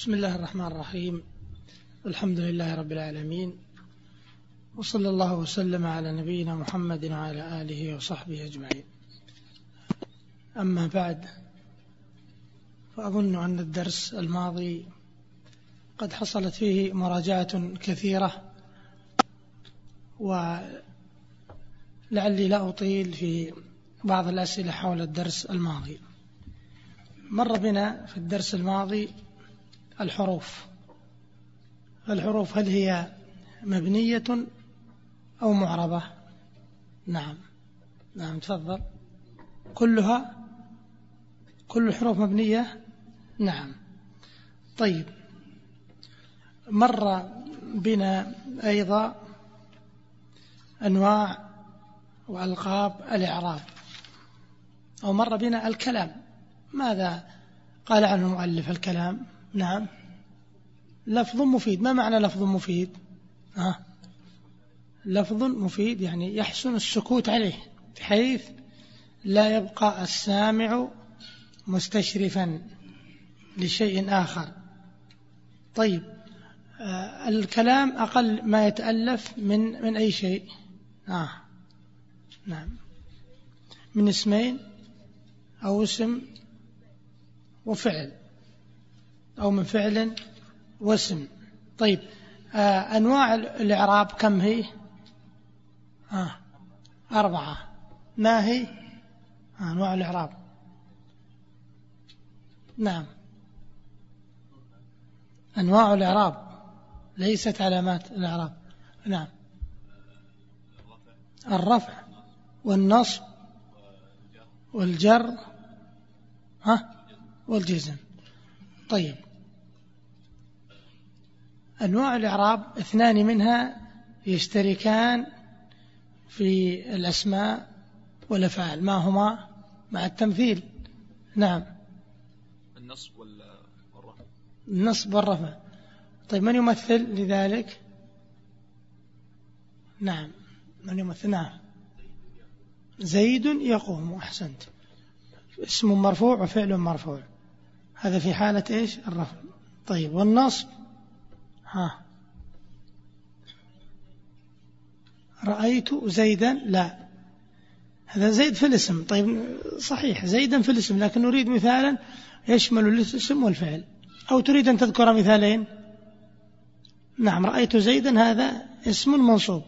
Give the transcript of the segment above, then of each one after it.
بسم الله الرحمن الرحيم. الحمد لله رب العالمين. وصلى الله وسلم على نبينا محمد وعلى آله وصحبه أجمعين. أما بعد فأظن أن الدرس الماضي قد حصلت فيه مراجعة كثيرة ولعلي لا أطيل في بعض الأسئلة حول الدرس الماضي. مر بنا في الدرس الماضي الحروف. الحروف هل هي مبنية أو معربة؟ نعم. نعم تفضل. كلها؟ كل الحروف مبنية؟ نعم. طيب. مر بنا أيضا أنواع وألقاب الإعراب أو مر بنا الكلام. ماذا قال عنه مؤلف الكلام؟ نعم. لفظ مفيد. ما معنى لفظ مفيد؟ ها؟ لفظ مفيد يعني يحسن السكوت عليه بحيث لا يبقى السامع مستشرفا لشيء آخر. طيب آه الكلام أقل ما يتألف من من أي شيء؟ آه. نعم. من اسمين أو اسم وفعل. أو من فعل واسم. طيب آه أنواع الإعراب كم هي؟ آه أربعة. ما هي؟ آه أنواع الإعراب. نعم. أنواع الإعراب. ليست علامات الإعراب. نعم. الرفع والنصب والجر. ها؟ والجزم. طيب. أنواع الإعراب اثنان منها يشتركان في الأسماء والأفعال. ما هما؟ مع التمثيل. نعم. النصب والرفع. النصب والرفع. طيب من يمثل لذلك؟ نعم. من يمثل؟ نعم. زيد يقوم. أحسنت. اسم مرفوع وفعل مرفوع. هذا في حالة إيش؟ الرفع. طيب والنصب؟ ها. رأيت زيدا لا. هذا زيد في الاسم. طيب صحيح زيدا في الاسم لكن نريد مثالا يشمل الاسم والفعل. أو تريد أن تذكر مثالين؟ نعم رأيت زيدا هذا اسم منصوب.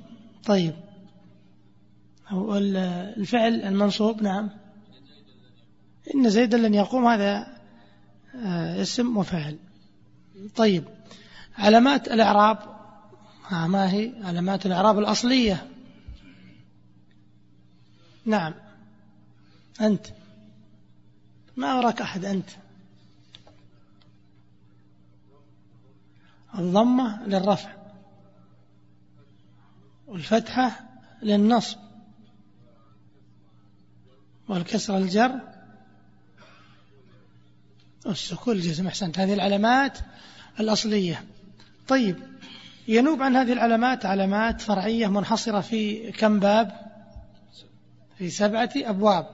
طيب. الفعل المنصوب نعم. إن زيدا لن يقوم هذا آه، اسم وفعل. طيب. علامات الإعراب. ما هي علامات الإعراب الأصلية. نعم. أنت. ما وراك أحد أنت. الضمة للرفع. والفتحة للنصب. والكسر الجر. والسكون الجزم أحسنت. هذه العلامات الأصلية. طيب ينوب عن هذه العلامات علامات فرعية منحصرة في كم باب؟ في سبعة أبواب.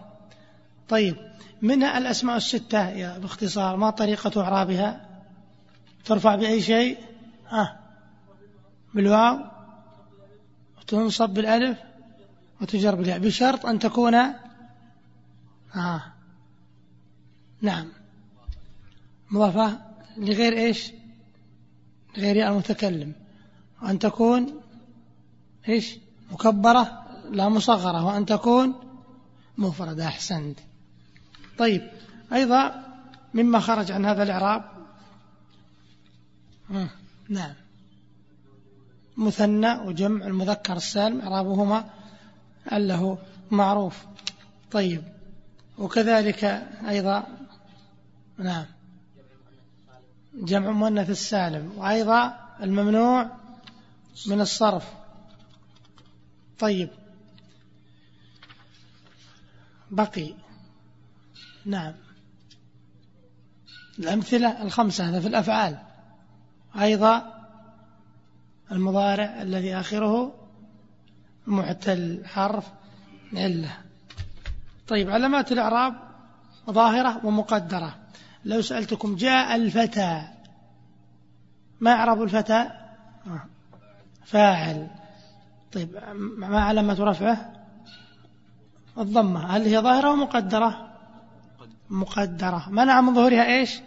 طيب منها الأسماء الستة؟ يا باختصار ما طريقة إعرابها؟ ترفع بأي شيء؟ آه بالواو. وتنصب بالألف. وتجر بالياء. بشرط أن تكون آه نعم. مضافة لغير إيش؟ غير المتكلم وأن تكون إيش؟ مكبرة لا مصغرة. وأن تكون مفردة. أحسنت. طيب أيضا مما خرج عن هذا الإعراب. نعم. مثنى وجمع المذكر السالم إعرابهما أله معروف. طيب وكذلك أيضا نعم. جمع مؤنث السالم وأيضا الممنوع من الصرف. طيب. بقي. نعم. الأمثلة الخمسة هذا في الأفعال. أيضا المضارع الذي آخره معتل حرف علة. طيب علامات الإعراب ظاهرة ومقدرة. لو سألتكم جاء الفتى ما إعراب الفتى. فاعل. طيب ما علامة رفعه؟ الضمة. هل هي ظاهرة ومقدرة مقدرة؟ منع من ظهورها إيش؟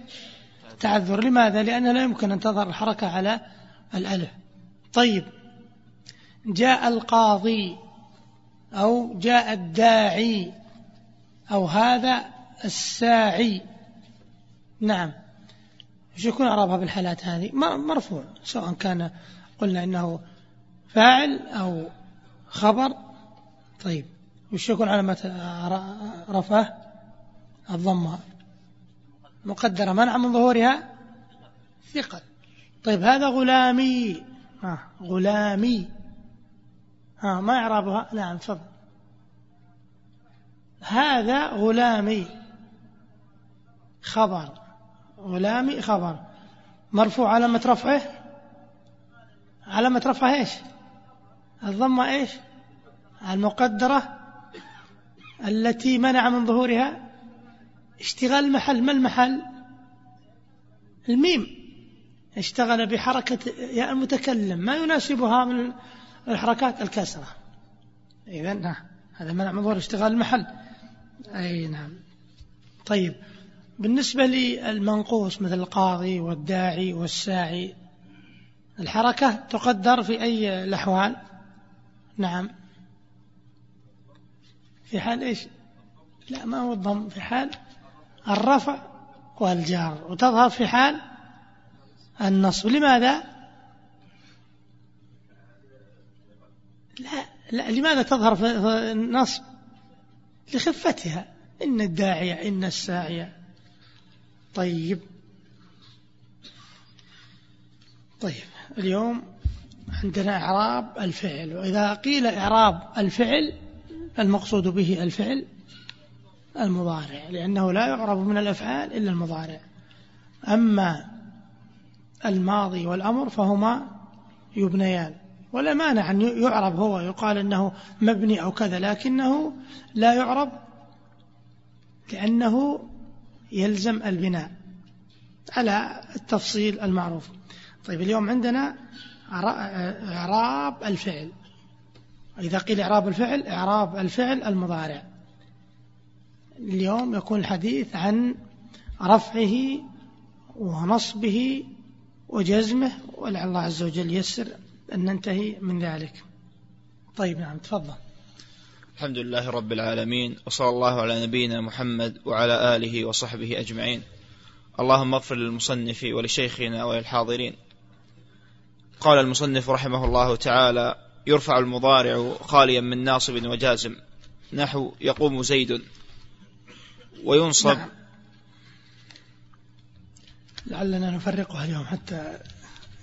تعذر. لماذا؟ لأنها لا يمكن أن تظهر الحركة على الألف. طيب جاء القاضي أو جاء الداعي أو هذا الساعي. نعم. إيش يكون إعرابها بالحالات هذه؟ مرفوع سواء كان قلنا إنه فاعل أو خبر. طيب وش يكون علامة رفعه؟ الضمة. مقدرة منع من ظهورها؟ ثقل طيب هذا غلامي. ها غلامي. ها ما إعرابها؟ نعم تفضل. هذا غلامي. خبر. غلامي خبر. مرفوع علامة رفعه علامة رفعه إيش؟ الضمة إيش؟ المقدرة التي منع من ظهورها؟ اشتغال المحل ما المحل؟ الميم. اشتغل بحركة ياء المتكلم. ما يناسبها من الحركات الكسرة. إذا نعم هذا منع من ظهور اشتغال المحل. أي نعم. طيب. بالنسبة للمنقوص مثل القاضي والداعي والساعي الحركة تقدر في أي الأحوال؟ نعم. في حال إيش؟ لا ما هو الضم. في حال الرفع والجار. وتظهر في حال النصب. لماذا؟ لا لا لماذا تظهر في النصب؟ لخفتها. إن الداعية إن الساعية. طيب. طيب اليوم عندنا إعراب الفعل وإذا قيل إعراب الفعل المقصود به الفعل المضارع لأنه لا يعرب من الأفعال إلا المضارع. أما الماضي والأمر فهما يبنيان ولا مانع أن يعرب هو يقال أنه مبني أو كذا لكنه لا يعرب لأنه يلزم البناء على التفصيل المعروف. طيب اليوم عندنا إعراب الفعل. إذا قيل إعراب الفعل إعراب الفعل المضارع. اليوم يكون الحديث عن رفعه ونصبه وجزمه ولعل الله عز وجل يسر أن ننتهي من ذلك. طيب نعم تفضل. الحمد لله رب العالمين وصلى الله على نبينا محمد وعلى آله وصحبه أجمعين. اللهم اغفر للمصنف ولشيخنا وللحاضرين. قال المصنف رحمه الله تعالى يرفع المضارع خاليا من ناصب وجازم. نحو يقوم زيد. وينصب نعم. لعلنا نفرقها اليوم حتى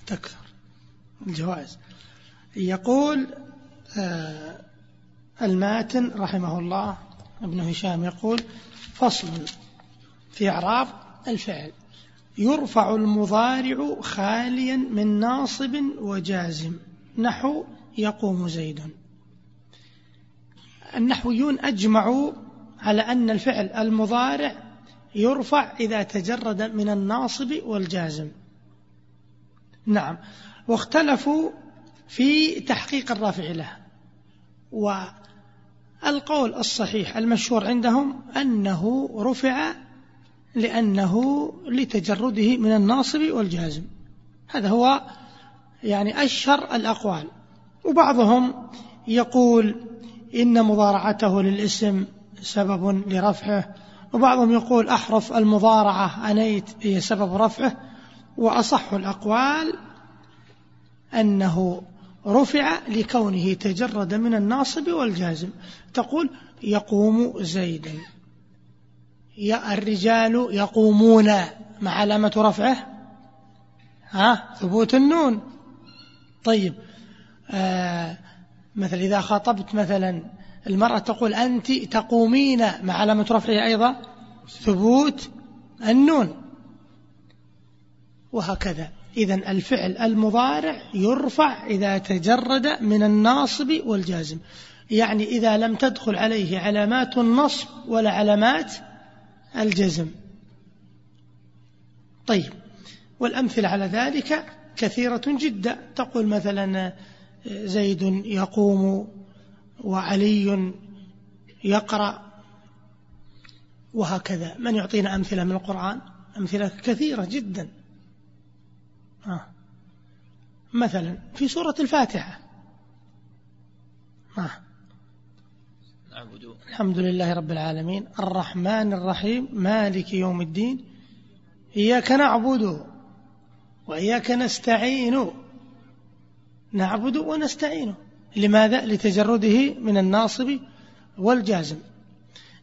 تكثر. الجوائز. يقول آه الماتن رحمه الله. ابن هشام يقول فصل في إعراب الفعل. يرفع المضارع خاليا من ناصب وجازم. نحو يقوم زيد. النحويون أجمعوا على أن الفعل المضارع يرفع إذا تجرد من الناصب والجازم. نعم. واختلفوا في تحقيق الرافع له والقول الصحيح المشهور عندهم أنه رفع لأنه لتجرده من الناصب والجازم. هذا هو يعني أشهر الأقوال. وبعضهم يقول إن مضارعته للاسم سبب لرفعه. وبعضهم يقول أحرف المضارعة أنيت هي سبب رفعه. وأصح الأقوال أنه رفع لكونه تجرد من الناصب والجازم. تقول يقوم زيد. الرجال يقومون مع علامة رفعه. ها؟ ثبوت النون. طيب. آه مثل إذا خاطبت مثلا المرأة تقول أنت تقومين مع علامة رفعه أيضا؟ ثبوت النون. وهكذا. إذا الفعل المضارع يرفع إذا تجرد من الناصب والجازم. يعني إذا لم تدخل عليه علامات النصب ولا علامات الجزم. طيب والأمثلة على ذلك كثيرة جدا. تقول مثلا زيد يقوم وعلي يقرأ وهكذا. من يعطينا أمثلة من القرآن؟ أمثلة كثيرة جدا. آه. مثلا في سورة الفاتحة. آه. نعبد. الحمد لله رب العالمين. الرحمن الرحيم. مالك يوم الدين. إياك نعبد وإياك نستعين. نعبد ونستعين. لماذا؟ لتجرده من الناصب والجازم.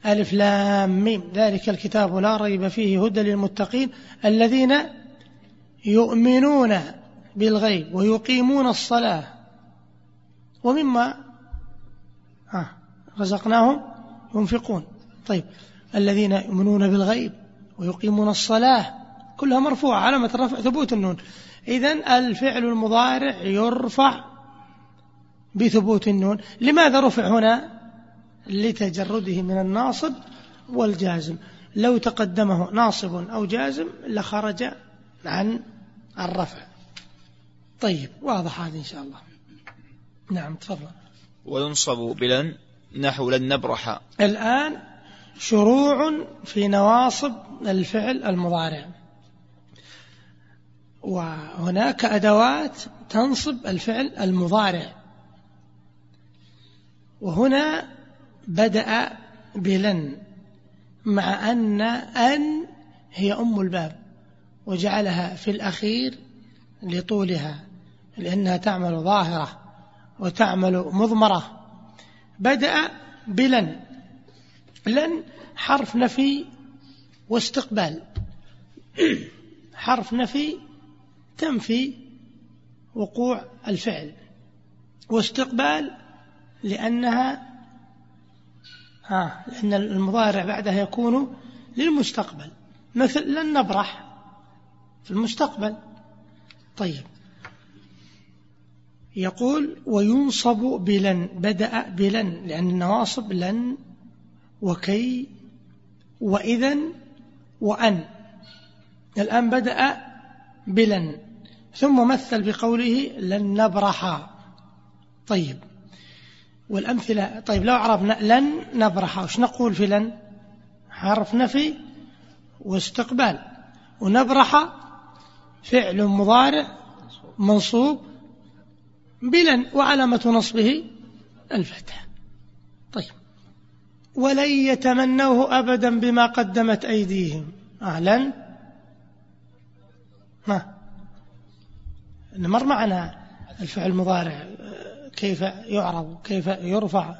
ألف لام ميم. ذلك الكتاب لا ريب فيه. هدى للمتقين الذين يؤمنون بالغيب ويقيمون الصلاة. ومما رزقناهم ينفقون. طيب الذين يؤمنون بالغيب ويقيمون الصلاة كلها مرفوعة علامة الرفع ثبوت النون. إذن الفعل المضارع يرفع بثبوت النون. لماذا رفع هنا؟ لتجرده من الناصب والجازم. لو تقدمه ناصب أو جازم لخرج عن الرفع. طيب واضح هذا إن شاء الله. نعم تفضل. وينصب بلن نحو لن نبرح. الآن شروع في نواصب الفعل المضارع. وهناك أدوات تنصب الفعل المضارع. وهنا بدأ بلن مع أن أن هي أم الباب. وجعلها في الأخير لطولها لأنها تعمل ظاهرة وتعمل مضمرة. بدأ بلن لن حرف نفي واستقبال. حرف نفي تنفي وقوع الفعل. واستقبال لأنها ها لأن المضارع بعدها يكون للمستقبل. مثل لن نبرح. في المستقبل. طيب. يقول وينصب بلن بدأ بلن لأن النواصب لن وكي وإذا وأن. الآن بدأ بلن ثم مثل بقوله لن نبرح. طيب. والأمثلة طيب لو عرفنا لن نبرح وش نقول في لن؟ حرف نفي واستقبال. ونبرح فعل مضارع منصوب بلن وعلامة نصبه الفتح طيب. ولن يتمنوه أبدا بما قدمت أيديهم. أهلا. ما مر معنا الفعل المضارع كيف يعرض كيف يرفع.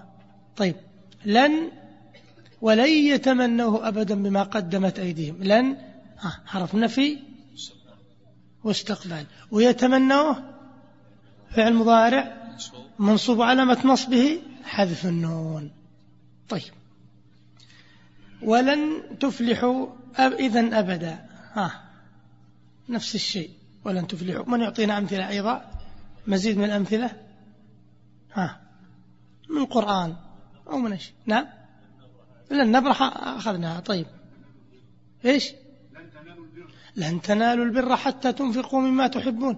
طيب. لن ولن يتمنوه أبدا بما قدمت أيديهم. لن. حرف نفي واستقبال. ويتمنوه فعل مضارع منصوب علامة نصبه حذف النون. طيب. ولن تفلحوا أب إذا أبدا. ها. نفس الشيء. ولن تفلحوا. من يعطينا أمثلة أيضا؟ مزيد من الأمثلة؟ ها. من القرآن أو من إيش نعم. لن نبرح أخذناها. طيب. إيش؟ لن تنالوا البر حتى تنفقوا مما تحبون.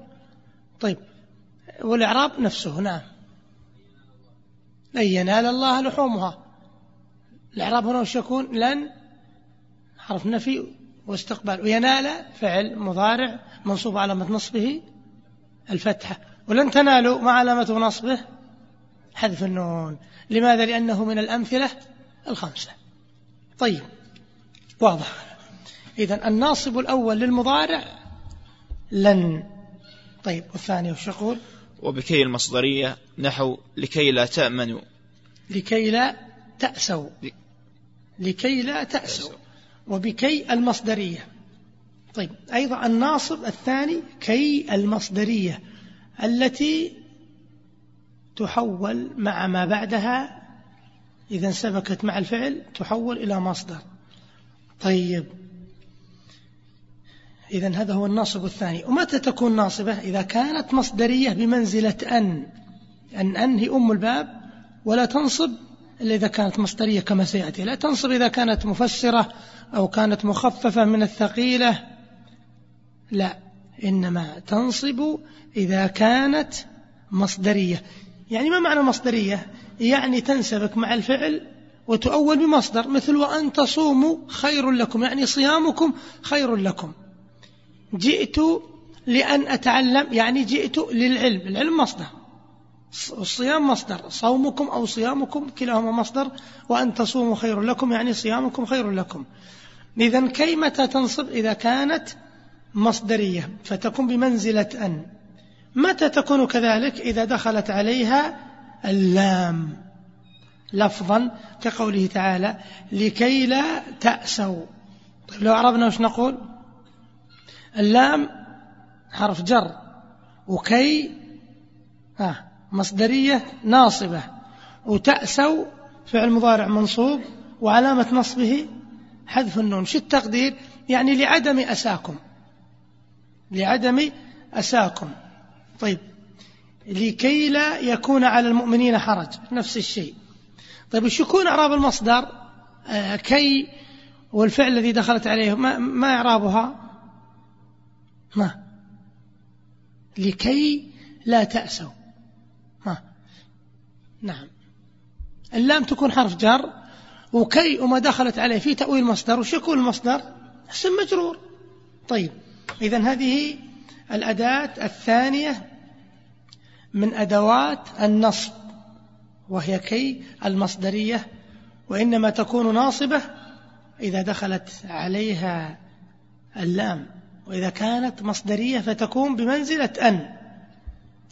طيب والإعراب نفسه نعم. لن ينال الله لحومها. الإعراب هنا وش يكون؟ لن حرف نفي واستقبال. وينال فعل مضارع منصوب علامة نصبه الفتحة. ولن تنالوا ما علامة نصبه حذف النون. لماذا؟ لأنه من الأمثلة الخمسة. طيب واضح. إذا الناصب الأول للمضارع لن. طيب والثاني وش يقول؟ وبكي المصدرية نحو لكي لا تأمنوا. لكي لا تأسوا. لكي لا تأسوا. وبكي المصدرية. طيب أيضا الناصب الثاني كي المصدرية التي تحول مع ما بعدها إذا سبكت مع الفعل تحول إلى مصدر. طيب إذا هذا هو الناصب الثاني. ومتى تكون ناصبة؟ إذا كانت مصدرية بمنزلة أن. أن أن هي أم الباب ولا تنصب إلا إذا كانت مصدرية كما سيأتي. لا تنصب إذا كانت مفسرة أو كانت مخففة من الثقيلة. لا إنما تنصب إذا كانت مصدرية. يعني ما معنى مصدرية؟ يعني تنسبك مع الفعل وتؤول بمصدر مثل وأن تصوموا خير لكم يعني صيامكم خير لكم. جئت لأن أتعلم يعني جئت للعلم. العلم مصدر. الصيام مصدر. صومكم أو صيامكم كلاهما مصدر وأن تصوموا خير لكم يعني صيامكم خير لكم. إذا كي متى تنصب إذا كانت مصدرية؟ فتكون بمنزلة أن. متى تكون كذلك؟ إذا دخلت عليها اللام. لفظا كقوله تعالى لكي لا تأسوا. طيب لو عرفنا وش نقول؟ اللام حرف جر. وكي آه مصدرية ناصبة. وتأسوا فعل مضارع منصوب وعلامة نصبه حذف النون. شو التقدير؟ يعني لعدم أساكم. لعدم أساكم. طيب لكي لا يكون على المؤمنين حرج. نفس الشيء. طيب وش يكون إعراب المصدر؟ آه كي والفعل الذي دخلت عليه ما, ما إعرابها؟ ما لكي لا تأسوا. ما نعم. اللام تكون حرف جر وكي وما دخلت عليه في تأويل مصدر وش يكون المصدر؟ اسم مجرور. طيب إذا هذه الأداة الثانية من أدوات النصب وهي كي المصدرية وإنما تكون ناصبة إذا دخلت عليها اللام. وإذا كانت مصدرية فتكون بمنزلة أن.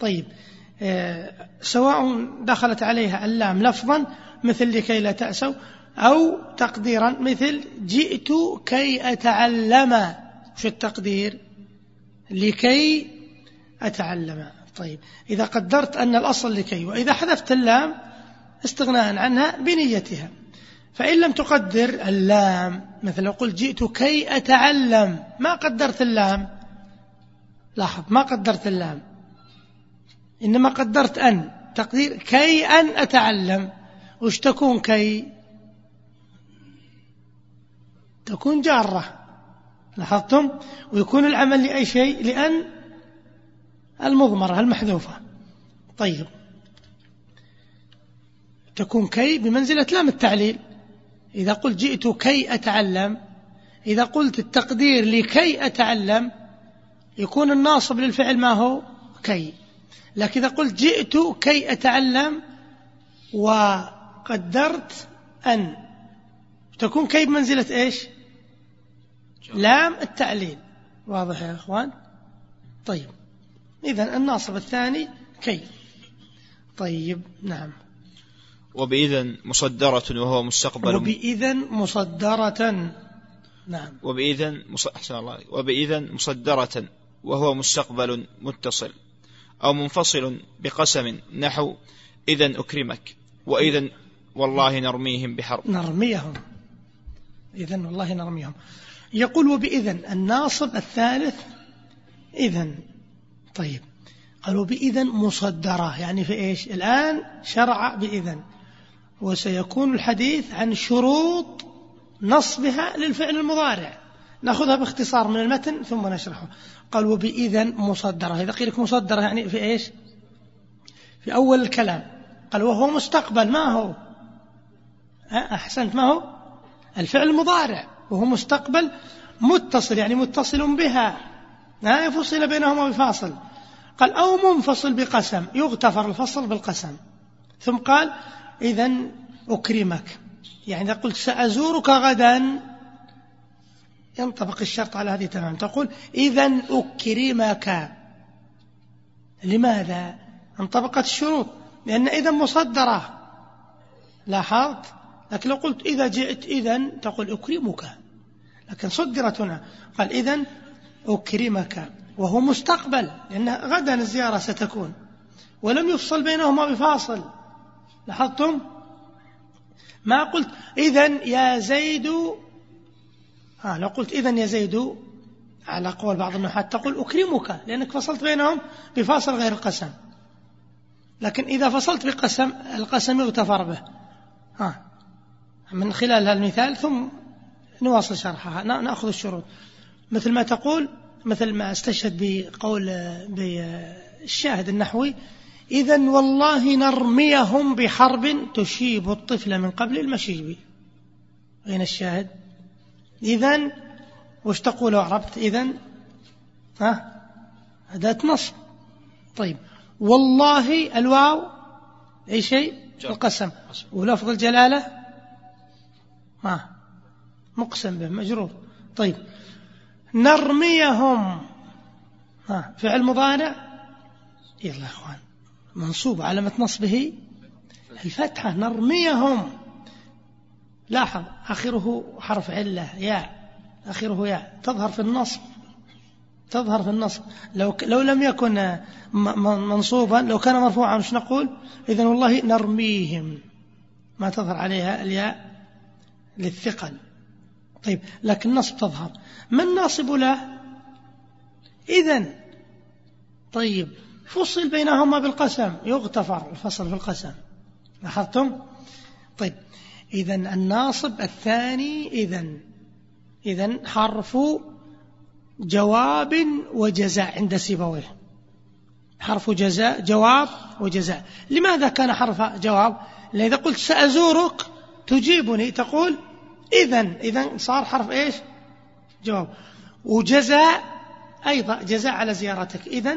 طيب آه، سواء دخلت عليها اللام لفظا مثل لكي لا تأسوا أو تقديرا مثل جئت كي أتعلم. في التقدير؟ لكي أتعلم. طيب إذا قدرت أن الأصل لكي وإذا حذفت اللام استغناء عنها بنيتها. فإن لم تقدر اللام مثل لو قلت جئت كي أتعلم. ما قدرت اللام؟ لاحظ ما قدرت اللام. إنما قدرت أن. تقدير كي أن أتعلم. وش تكون كي؟ تكون جارة. لاحظتم؟ ويكون العمل لأي شيء؟ لأن المضمرة المحذوفة. طيب. تكون كي بمنزلة لام التعليل. إذا قلت جئت كي أتعلم إذا قلت التقدير لكي أتعلم يكون الناصب للفعل ما هو كي. لكن إذا قلت جئت كي أتعلم وقدرت أن تكون كي بمنزلة إيش؟ لام التعليل. واضح يا أخوان؟ طيب. إذا الناصب الثاني كي. طيب نعم. وبإذن مصدرة وهو مستقبل وبإذن مصدرة. نعم. وبإذن مص... أحسن الله. وبإذن مصدرة وهو مستقبل متصل أو منفصل بقسم نحو إذا أكرمك وإذا والله نرميهم بحرب. نرميهم. إذا والله نرميهم. يقول وبإذن. الناصب الثالث إذن. طيب. قالوا بإذن مصدرة. يعني في إيش؟ الآن شرع بإذن. وسيكون الحديث عن شروط نصبها للفعل المضارع. نأخذها باختصار من المتن ثم نشرحه. قال وبإذن مصدرة. إذا قيل لك مصدرة يعني في إيش؟ في أول الكلام. قال وهو مستقبل. ما هو؟ أحسنت. ما هو؟ الفعل المضارع. وهو مستقبل متصل يعني متصل بها. لا يفصل بينهما بفاصل. قال أو منفصل بقسم. يغتفر الفصل بالقسم. ثم قال إذا أكرمك. يعني إذا قلت سأزورك غدا ينطبق الشرط على هذه تمام تقول إذا أكرمك. لماذا؟ انطبقت الشروط. لأن إذا مصدرة. لاحظت؟ لكن لو قلت إذا جئت إذا تقول أكرمك. لكن صدرت هنا. قال إذا أكرمك. وهو مستقبل. لأن غدا الزيارة ستكون. ولم يفصل بينهما بفاصل. لاحظتم؟ ما قلت. إذا يا زيد آه لو قلت إذا يا زيد على قول بعض النحاة تقول أكرمك لأنك فصلت بينهم بفاصل غير القسم. لكن إذا فصلت بقسم القسم يغتفر به. ها آه. من خلال هذا المثال ثم نواصل شرحها نأخذ الشروط. مثل ما تقول مثل ما استشهد بقول بالشاهد النحوي إذا والله نرميهم بحرب تشيب الطفل من قبل المشيب. أين الشاهد؟ إذا وش تقول عربت؟ إذا ها؟ أداة نصب طيب والله الواو أي شيء؟ القسم. ولفظ الجلالة؟ ما. مقسم به مجرور. طيب نرميهم. ها فعل مضارع؟ يلا يا أخوان. منصوب علامة نصبه الفتحة نرميهم. لاحظ آخره حرف علة ياء آخره ياء. تظهر في النصب تظهر في النصب. لو لو لم يكن منصوبا لو كان مرفوعا مش نقول؟ إذا والله نرميهم. ما تظهر عليها الياء للثقل. طيب لكن النصب تظهر. ما الناصب له؟ إذا طيب. فصل بينهما بالقسم يغتفر الفصل في القسم لاحظتم؟ طيب إذا الناصب الثاني إذا إذا حرف جواب وجزاء عند سيبويه. حرف جزاء جواب وجزاء. لماذا كان حرف جواب؟ لأن إذا قلت سأزورك تجيبني تقول إذا إذا صار حرف إيش؟ جواب. وجزاء أيضا جزاء على زيارتك. إذا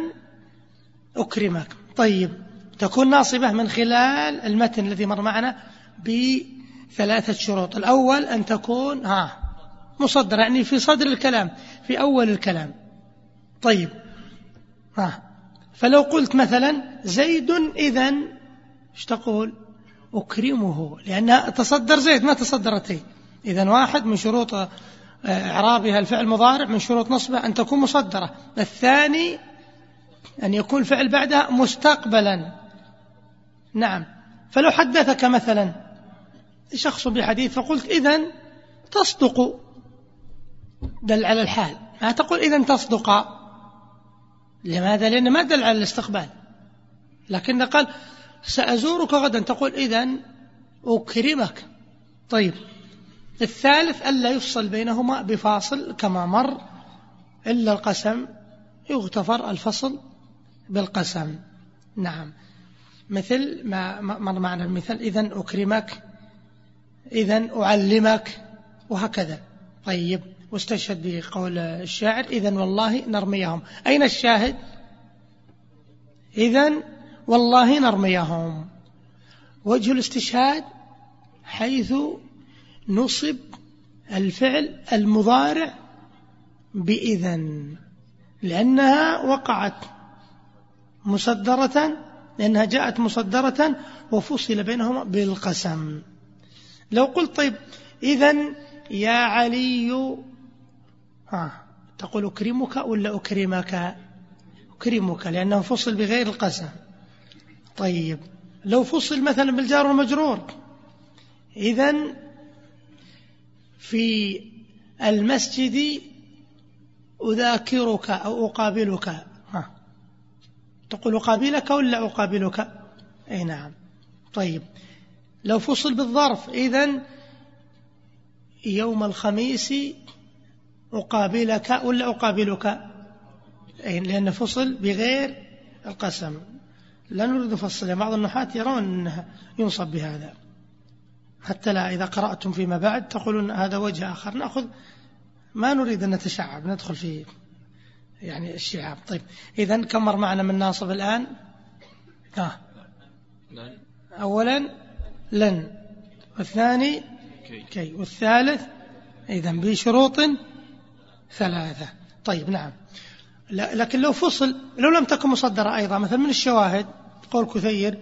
أكرمك. طيب تكون ناصبة من خلال المتن الذي مر معنا بثلاثة شروط. الأول أن تكون ها مصدر يعني في صدر الكلام في أول الكلام. طيب ها فلو قلت مثلا زيد إذا إيش تقول؟ أكرمه لأنها تصدر زيد ما تصدرت هي إذا واحد من شروط آه، إعرابها الفعل مضارع من شروط نصبة أن تكون مصدرة. الثاني أن يكون الفعل بعدها مستقبلا. نعم. فلو حدثك مثلا شخص بحديث فقلت إذا تصدق. دل على الحال. ما تقول إذا تصدق. لماذا؟ لأن ما دل على الاستقبال. لكن قال سأزورك غدا. تقول إذا أكرمك. طيب. الثالث ألا يفصل بينهما بفاصل كما مر. إلا القسم يغتفر الفصل. بالقسم. نعم. مثل ما مر معنا المثال إذا أكرمك إذا أعلمك وهكذا. طيب واستشهد بقول الشاعر إذا والله نرميهم. أين الشاهد؟ إذا والله نرميهم. وجه الاستشهاد حيث نصب الفعل المضارع بإذن لأنها وقعت. مصدرة لأنها جاءت مصدرة وفصل بينهما بالقسم. لو قلت طيب إذا يا علي ها تقول أكرمك ولا أكرمك؟ أكرمك لأنه فصل بغير القسم. طيب لو فصل مثلا بالجار والمجرور إذا في المسجد أذاكرك أو أقابلك. تقول أقابلك ولا أقابلك. أي نعم. طيب. لو فصل بالظرف إذا يوم الخميس أقابلك ولا أقابلك. أي لأن فصل بغير القسم. لا نريد فصل. بعض النحاة يرون أنه ينصب بهذا. حتى لا إذا قرأتم فيما بعد تقولون هذا وجه آخر. نأخذ ما نريد أن نتشعب ندخل في يعني الشعاب طيب إذا كم مر معنا من ناصب الآن؟ آه. أولا لن والثاني كي. والثالث إذا بشروط ثلاثة. طيب نعم. لكن لو فصل لو لم تكن مصدرة أيضا مثلا من الشواهد قول كثير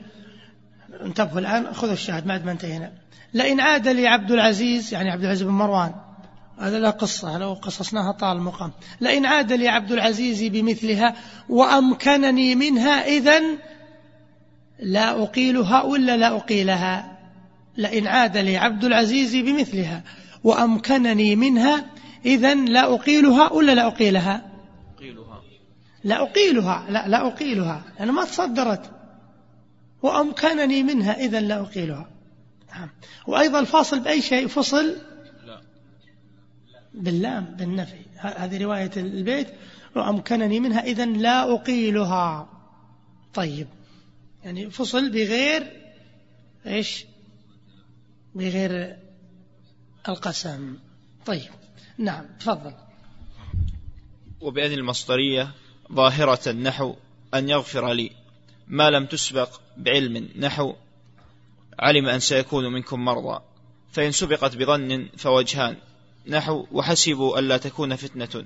انتبهوا الآن خذوا الشاهد بعد ما انتهينا. لئن عاد لي عبد العزيز يعني عبد العزيز بن مروان هذا لا قصة لو قصصناها طال المقام. لئن عاد لي عبد العزيز بمثلها وأمكنني منها إذا لا أقيلها ولا لا أقيلها. لئن عاد لي عبد العزيز بمثلها وأمكنني منها إذا لا أقيلها ولا لا أقيلها. أقيلها. لا أقيلها لا لا أقيلها. أنا ما تصدرت. وأمكنني منها إذا لا أقيلها. نعم. وأيضا الفاصل بأي شيء؟ فصل باللام بالنفي. هذه رواية البيت. وأمكنني منها إذا لا أقيلها. طيب. يعني فصل بغير إيش؟ بغير القسم. طيب. نعم تفضل. وبأن المصدرية ظاهرة النحو أن يغفر لي ما لم تسبق بعلم نحو. علم أن سيكون منكم مرضى. فإن سبقت بظن فوجهان. نحو وحسبوا ألا تكون فتنة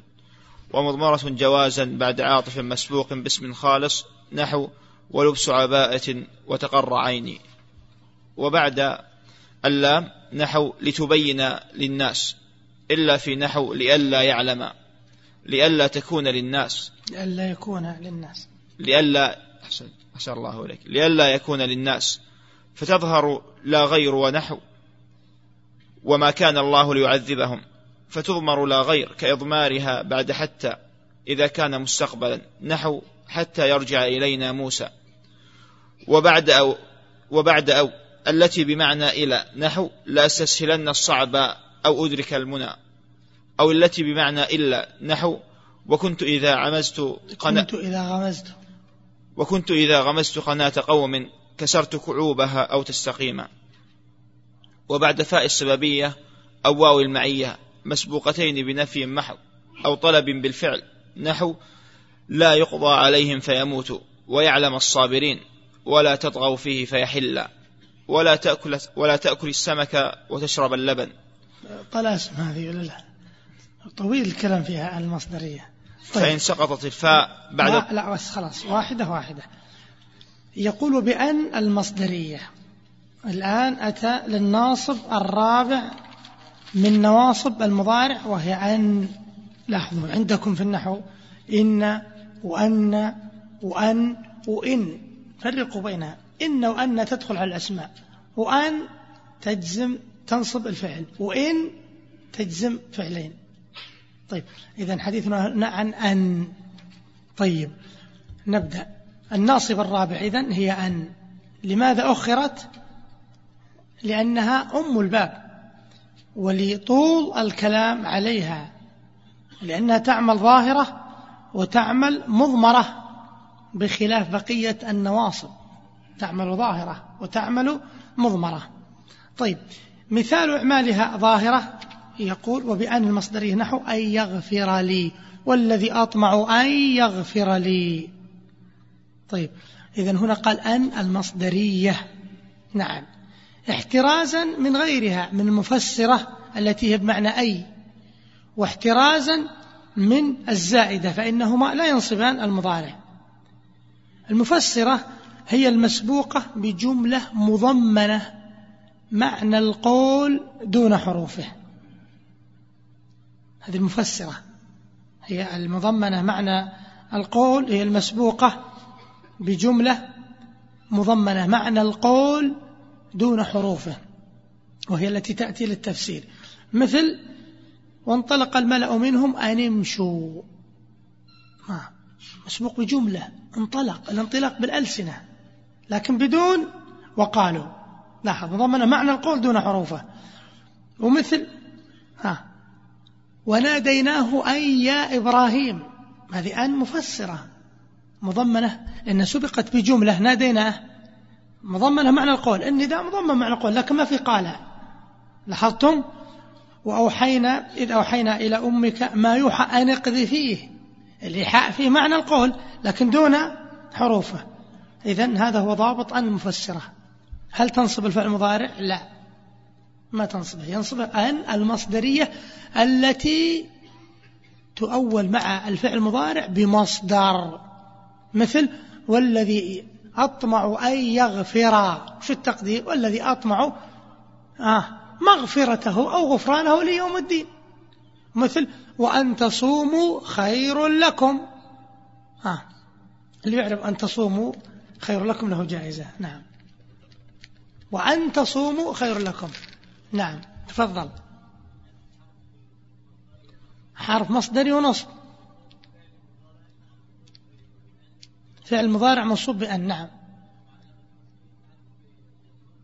ومضمرة جوازا بعد عاطف مسبوق باسم خالص نحو ولبس عباءة وتقر عيني. وبعد اللام نحو لتبين للناس إلا في نحو لئلا يعلم لئلا تكون للناس. لئلا يكون للناس. لئلا أحسن أحسن الله إليك لئلا يكون للناس. فتظهر لا غير ونحو وما كان الله ليعذبهم. فتضمر لا غير كإضمارها بعد حتى إذا كان مستقبلا نحو حتى يرجع إلينا موسى. وبعد أو وبعد أو التي بمعنى إلى نحو لا أستسهلن الصعب أو أدرك المنى. أو التي بمعنى إلا نحو وكنت إذا عمزت قناة كنت إذا غمزت. وكنت إذا غمزت قناة قوم كسرت كعوبها أو تستقيما. وبعد فاء السببية أو واو المعية مسبوقتين بنفي محو أو طلب بالفعل نحو لا يقضى عليهم فيموتوا ويعلم الصابرين ولا تطغوا فيه فيحل ولا تأكل, ولا تأكل السمك وتشرب اللبن. طلاسم هذه ولا لا؟ طويل الكلام فيها المصدرية. طيب. فإن سقطت الفاء بعد لا, لا بس خلاص واحدة واحدة. يقول بأن المصدرية الآن أتى للناصب الرابع من نواصب المضارع وهي أن لاحظوا عندكم في النحو إن وأن وأن وإن. فرقوا بينها إن وأن تدخل على الأسماء. وأن تجزم تنصب الفعل. وإن تجزم فعلين. طيب إذا حديثنا عن أن. طيب نبدأ. الناصب الرابع إذن هي أن. لماذا أخرت؟ لأنها أم الباب. ولطول الكلام عليها لأنها تعمل ظاهرة وتعمل مضمرة بخلاف بقية النواصب. تعمل ظاهرة وتعمل مضمرة. طيب مثال إعمالها ظاهرة يقول وبأن المصدرية نحو أن يغفر لي والذي أطمع أن يغفر لي طيب إذا هنا قال أن المصدرية نعم. احترازا من غيرها من المفسرة التي هي بمعنى أي. واحترازا من الزائدة فإنهما لا ينصبان المضارع. المفسرة هي المسبوقة بجملة مضمنة معنى القول دون حروفه. هذه المفسرة هي المضمنة معنى القول هي المسبوقة بجملة مضمنة معنى القول دون حروفه وهي التي تأتي للتفسير. مثل وانطلق الملأ منهم أن امشوا. مسبوق بجملة انطلق الانطلاق بالألسنة لكن بدون وقالوا. لاحظ ضمن معنى القول دون حروفه. ومثل ها وناديناه أن يا إبراهيم. هذه أن مفسرة مضمنة لأن سبقت بجملة ناديناه. مضمنة معنى القول. النداء مضمن معنى القول لكن ما في قال. لاحظتم؟ وأوحينا إذ أوحينا إلى أمك ما يوحى أن اقذفيه الإيحاء فيه معنى القول لكن دون حروفه. إذن هذا هو ضابط أن المفسرة. هل تنصب الفعل المضارع؟ لا. ما تنصبه. ينصب أن المصدرية التي تؤول مع الفعل المضارع بمصدر. مثل والذي أطمع أن يغفر. شو التقدير؟ والذي أطمع آه مغفرته أو غفرانه ليوم الدين. مثل وأن تصوموا خير لكم. آه اللي يعرف أن تصوموا خير لكم له جائزة. نعم. وأن تصوموا خير لكم. نعم. تفضل. حرف مصدري ونصب. فعل مضارع منصوب بأن نعم.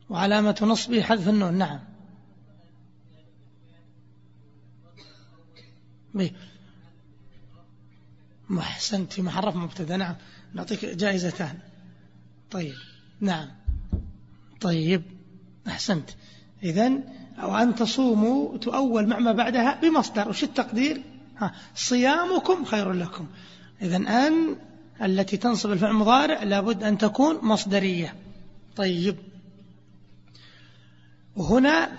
وعلامة نصبه حذف النون نعم. محسنت في محرف مبتدا نعم. نعطيك جائزتان. طيب. نعم. طيب. أحسنت. إذا أو أن تصوموا تؤول مع ما بعدها بمصدر. وش التقدير؟ ها. صيامكم خير لكم. إذا أن التي تنصب الفعل المضارع لابد أن تكون مصدرية. طيب. وهنا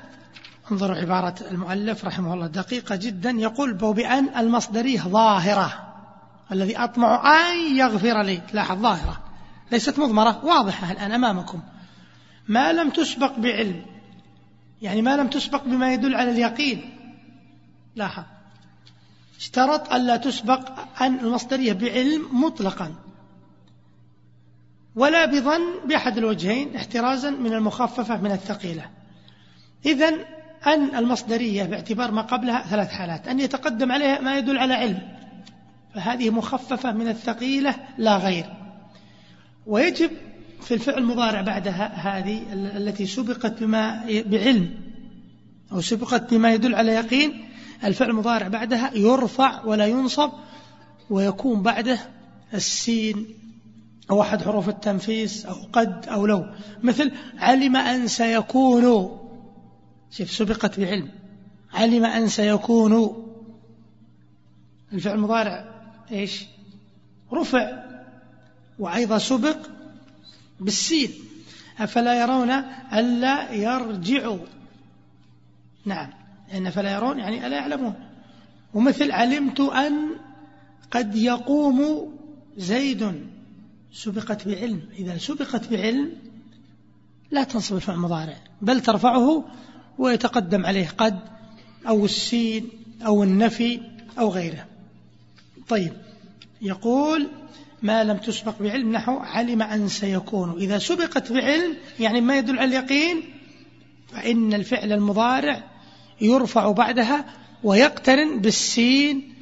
انظروا عبارة المؤلف رحمه الله دقيقة جدا. يقول بأن المصدرية ظاهرة. الذي أطمع أن يغفر لي. لاحظ ظاهرة. ليست مضمرة. واضحة الآن أمامكم. ما لم تسبق بعلم. يعني ما لم تسبق بما يدل على اليقين. لاحظ. اشترط ألا تسبق عن المصدرية بعلم مطلقا ولا بظن بأحد الوجهين احترازا من المخففة من الثقيلة. إذا أن المصدرية باعتبار ما قبلها ثلاث حالات. أن يتقدم عليها ما يدل على علم فهذه مخففة من الثقيلة لا غير. ويجب في الفعل المضارع بعدها هذه التي سبقت بما بعلم أو سبقت بما يدل على يقين الفعل المضارع بعدها يرفع ولا ينصب ويكون بعده السين أو أحد حروف التنفيس أو قد أو لو. مثل علم أن سيكون. شوف سبقت بعلم. علم أن سيكون. الفعل المضارع إيش؟ رفع. وأيضا سبق بالسين. أفلا يرون ألا يرجعوا. نعم. لأن فلا يرون يعني ألا يعلمون. ومثل علمت أن قد يقوم زيد سبقت بعلم. إذا سبقت بعلم لا تنصب الفعل المضارع بل ترفعه ويتقدم عليه قد أو السين أو النفي أو غيره. طيب يقول ما لم تسبق بعلم نحو علم أن سيكون. إذا سبقت بعلم يعني ما يدل على اليقين فإن الفعل المضارع يرفع بعدها ويقترن بالسين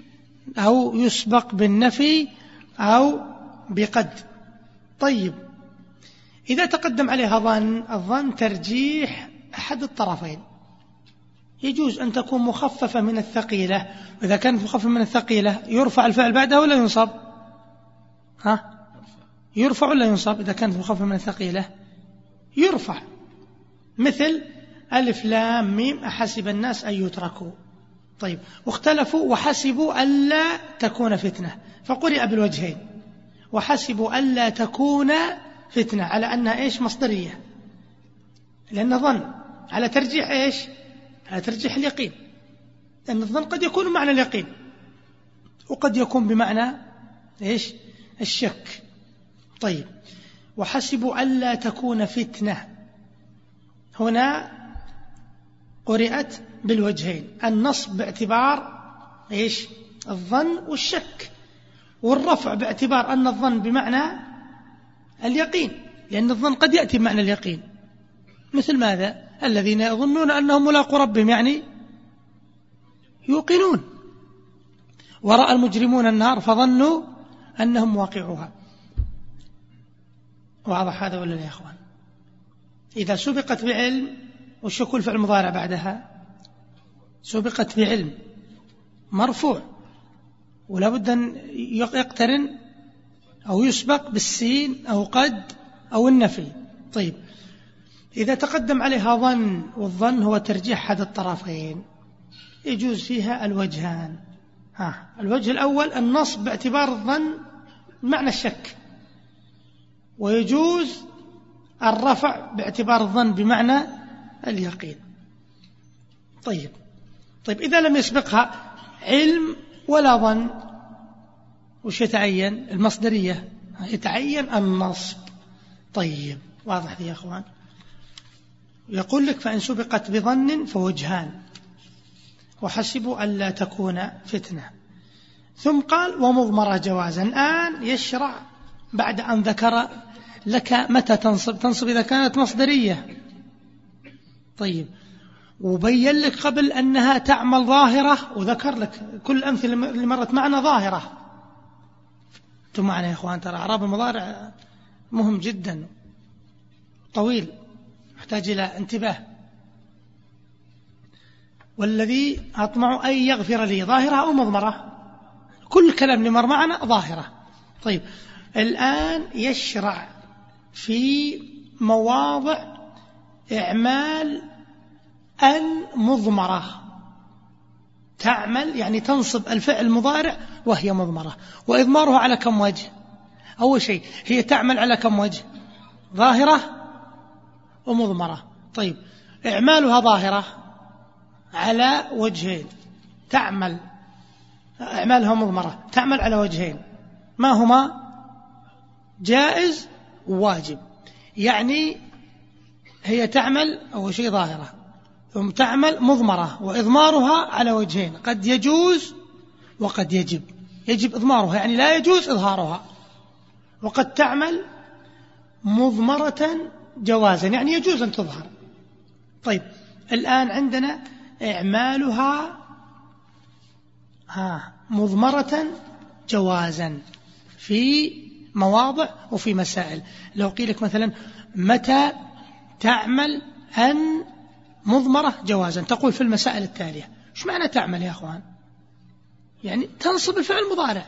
أو يسبق بالنفي أو بقد. طيب. إذا تقدم عليها ظن الظن ترجيح أحد الطرفين. يجوز أن تكون مخففة من الثقيلة. وإذا كانت مخففة من الثقيلة يرفع الفعل بعدها ولا ينصب؟ ها؟ يرفع ولا ينصب؟ إذا كانت مخففة من الثقيلة يرفع. مثل ألف لام ميم أحسب الناس أن يتركوا. طيب واختلفوا وحسبوا ألا تكون فتنة. فقرئ بالوجهين. وحسبوا ألا تكون فتنة. على أنها إيش؟ مصدرية. لأن ظن على ترجيح إيش؟ على ترجيح اليقين. لأن الظن قد يكون معنى اليقين. وقد يكون بمعنى إيش؟ الشك. طيب وحسبوا ألا تكون فتنة. هنا قرئت بالوجهين. النصب باعتبار إيش؟ الظن والشك. والرفع باعتبار أن الظن بمعنى اليقين لأن الظن قد يأتي بمعنى اليقين. مثل ماذا؟ الذين يظنون أنهم ملاقوا ربهم يعني يوقنون. ورأى المجرمون النار فظنوا أنهم واقعوها. واضح هذا ولا يا أخوان؟ إذا سبقت بعلم وش يكون الفعل المضارع بعدها؟ سبقت بعلم مرفوع. ولا بد أن يقترن أو يسبق بالسين أو قد أو النفي. طيب. إذا تقدم عليها ظن والظن هو ترجيح أحد الطرفين. يجوز فيها الوجهان. ها. الوجه الأول النصب باعتبار الظن معنى الشك. ويجوز الرفع باعتبار الظن بمعنى اليقين. طيب. طيب إذا لم يسبقها علم ولا ظن وش يتعين؟ المصدرية. يتعين النصب. طيب واضح يا أخوان؟ يقول لك فإن سبقت بظن فوجهان. وحسبوا ألا تكون فتنة. ثم قال ومضمرة جوازا الآن يشرع بعد أن ذكر لك متى تنصب تنصب إذا كانت مصدرية. طيب. وبين لك قبل أنها تعمل ظاهرة وذكر لك كل الأمثلة اللي مرت معنا ظاهرة. أنتم معنا يا إخوان ترى أعراب المضارع مهم جدا. طويل يحتاج إلى انتباه. والذي أطمع أن يغفر لي ظاهرة أو مضمرة. كل الكلام اللي مر معنا ظاهرة. طيب الآن يشرع في مواضع إعمال المضمرة. تعمل يعني تنصب الفعل المضارع وهي مضمرة. وإضمارها على كم وجه؟ أول شيء هي تعمل على كم وجه؟ ظاهرة ومضمرة. طيب إعمالها ظاهرة على وجهين. تعمل أعمالها مضمرة. تعمل على وجهين. ما هما؟ جائز وواجب يعني هي تعمل أول شيء ظاهرة ثم تعمل مضمرة وإضمارها على وجهين قد يجوز وقد يجب. يجب إضمارها يعني لا يجوز إظهارها. وقد تعمل مضمرة جوازا يعني يجوز أن تظهر. طيب الآن عندنا إعمالها ها مضمرة جوازا في مواضع وفي مسائل. لو قيل لك مثلا متى تعمل أن مضمرة جوازا. تقول في المسائل التالية إيش معنى تعمل يا أخوان؟ يعني تنصب الفعل المضارع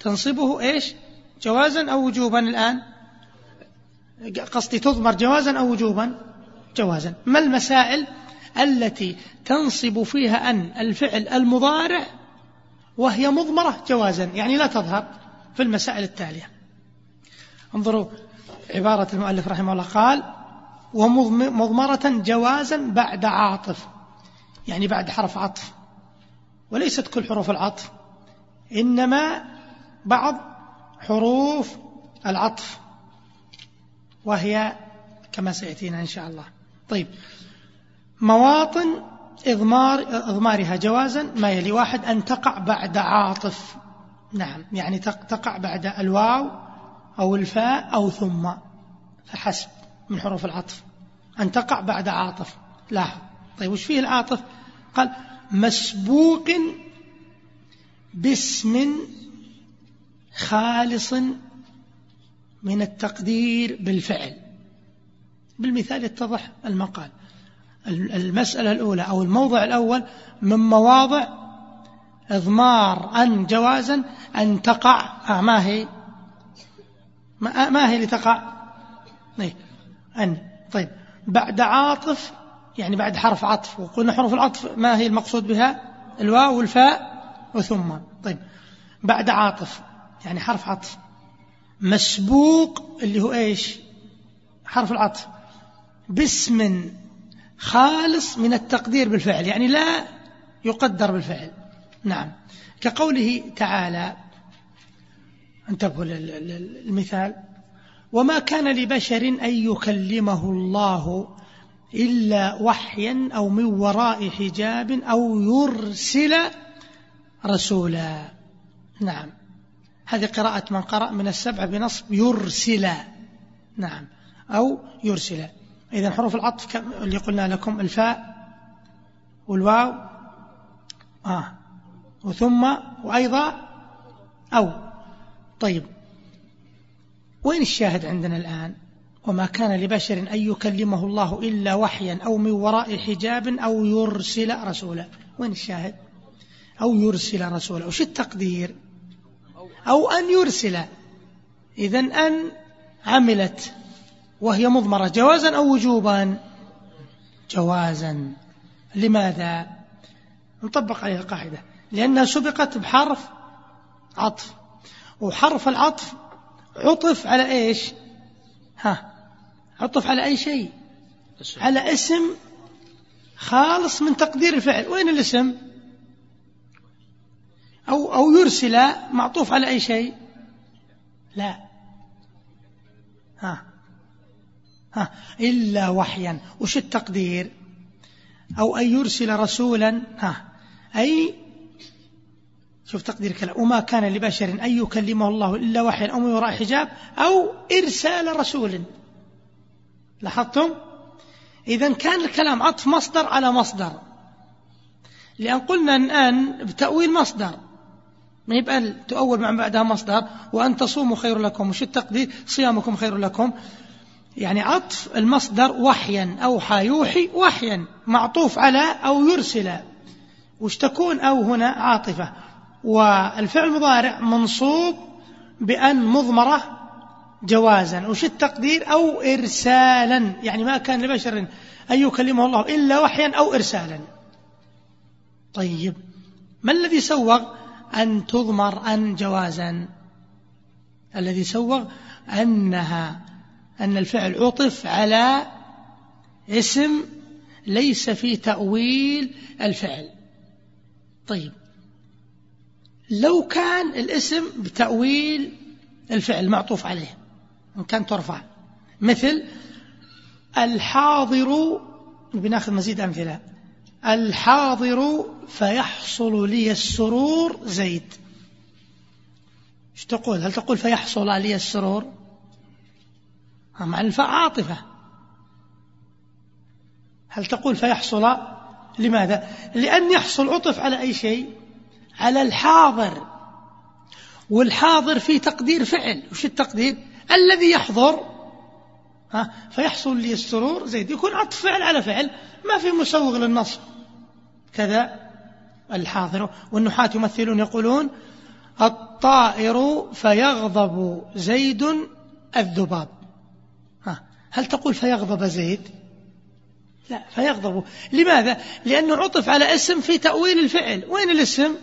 تنصبه إيش؟ جوازا أو وجوبا الآن؟ قصدي تضمر جوازا أو وجوبا؟ جوازا. ما المسائل التي تنصب فيها أن الفعل المضارع وهي مضمرة جوازا؟ يعني لا تظهر في المسائل التالية. انظروا عبارة المؤلف رحمه الله. قال ومضمرة جوازا بعد عاطف. يعني بعد حرف عطف. وليست كل حروف العطف. إنما بعض حروف العطف. وهي كما سيأتينا إن شاء الله. طيب. مواطن إضمار إضمارها جوازا ما يلي. واحد أن تقع بعد عاطف. نعم. يعني تقع بعد الواو أو الفاء أو ثم. فحسب. من حروف العطف. أن تقع بعد عاطف. لاحظ. طيب وش فيه العاطف؟ قال مسبوق باسم خالص من التقدير بالفعل. بالمثال يتضح المقال. المسألة الأولى أو الموضع الأول من مواضع إضمار أن جوازا أن تقع. آه ما هي؟ ما هي اللي تقع؟ إيه، أن طيب. بعد عاطف يعني بعد حرف عطف وقلنا حروف العطف ما هي المقصود بها؟ الواو والفاء وثم. طيب. بعد عاطف يعني حرف عطف. مسبوق اللي هو إيش؟ حرف العطف. باسم خالص من التقدير بالفعل يعني لا يقدر بالفعل. نعم. كقوله تعالى انتبهوا للمثال. وما كان لبشر أن يكلمه الله إلا وحيا أو من وراء حجاب أو يرسل رسولا. نعم. هذه قراءة من قرأ من السبع بنصب يرسل. نعم. أو يرسل. إذا حروف العطف اللي قلنا لكم الفاء والواو. آه. وثم وأيضا أو. طيب. وين الشاهد عندنا الآن؟ وما كان لبشر أن يكلمه الله إلا وحيا أو من وراء حجاب أو يرسل رسولا. وين الشاهد؟ أو يرسل رسولا. وش التقدير؟ أو أن يرسل. إذا أن عملت وهي مضمرة. جوازا أو وجوبا؟ جوازا. لماذا؟ نطبق عليها القاعدة. لأنها سبقت بحرف عطف. وحرف العطف عطف على إيش؟ ها عطف على أي شيء. على اسم خالص من تقدير الفعل. وين الاسم؟ أو, أو يرسل معطوف على أي شيء؟ لا. ها ها إلا وحيا. وش التقدير؟ أو أن يرسل رسولا ها أي شوف تقدير كلام. وما كان لبشر أن يكلمه الله إلا وحيا أو من وراء حجاب أو إرسال رسول. لاحظتم؟ إذا كان الكلام عطف مصدر على مصدر. لأن قلنا الآن بتأويل مصدر. ما يبقى تؤول مع بعدها مصدر. وأن تصوموا خير لكم. وش التقدير؟ صيامكم خير لكم. يعني عطف المصدر وحيا. أوحى يوحي وحيا. معطوف على أو يرسل. وش تكون أو هنا عاطفة. والفعل المضارع منصوب بأن مضمرة جوازا وش التقدير أو إرسالا يعني ما كان لبشر أن يكلمه الله إلا وحيا أو إرسالا. طيب ما الذي سوغ أن تضمر أن جوازا؟ الذي سوغ أنها أن الفعل عطف على اسم ليس في تأويل الفعل. طيب لو كان الاسم بتأويل الفعل معطوف عليه إن كان ترفع. مثل الحاضر بناخذ مزيد أمثلة. الحاضر فيحصل لي السرور زيد. إيش تقول؟ هل تقول فيحصل لي السرور؟ مع الفاء عاطفة هل تقول فيحصل؟ لماذا؟ لأن يحصل عطف على أي شيء. على الحاضر. والحاضر في تقدير فعل. وش التقدير؟ الذي يحضر. ها؟ فيحصل لي السرور. زيد يكون عطف فعل على فعل. ما في مسوغ للنصب كذا الحاضر. والنحاة يمثلون يقولون الطائر فيغضب زيد الذباب. ها؟ هل تقول فيغضب زيد؟ لا فيغضب. لماذا؟ لأنه عطف على اسم في تأويل الفعل. وين الاسم؟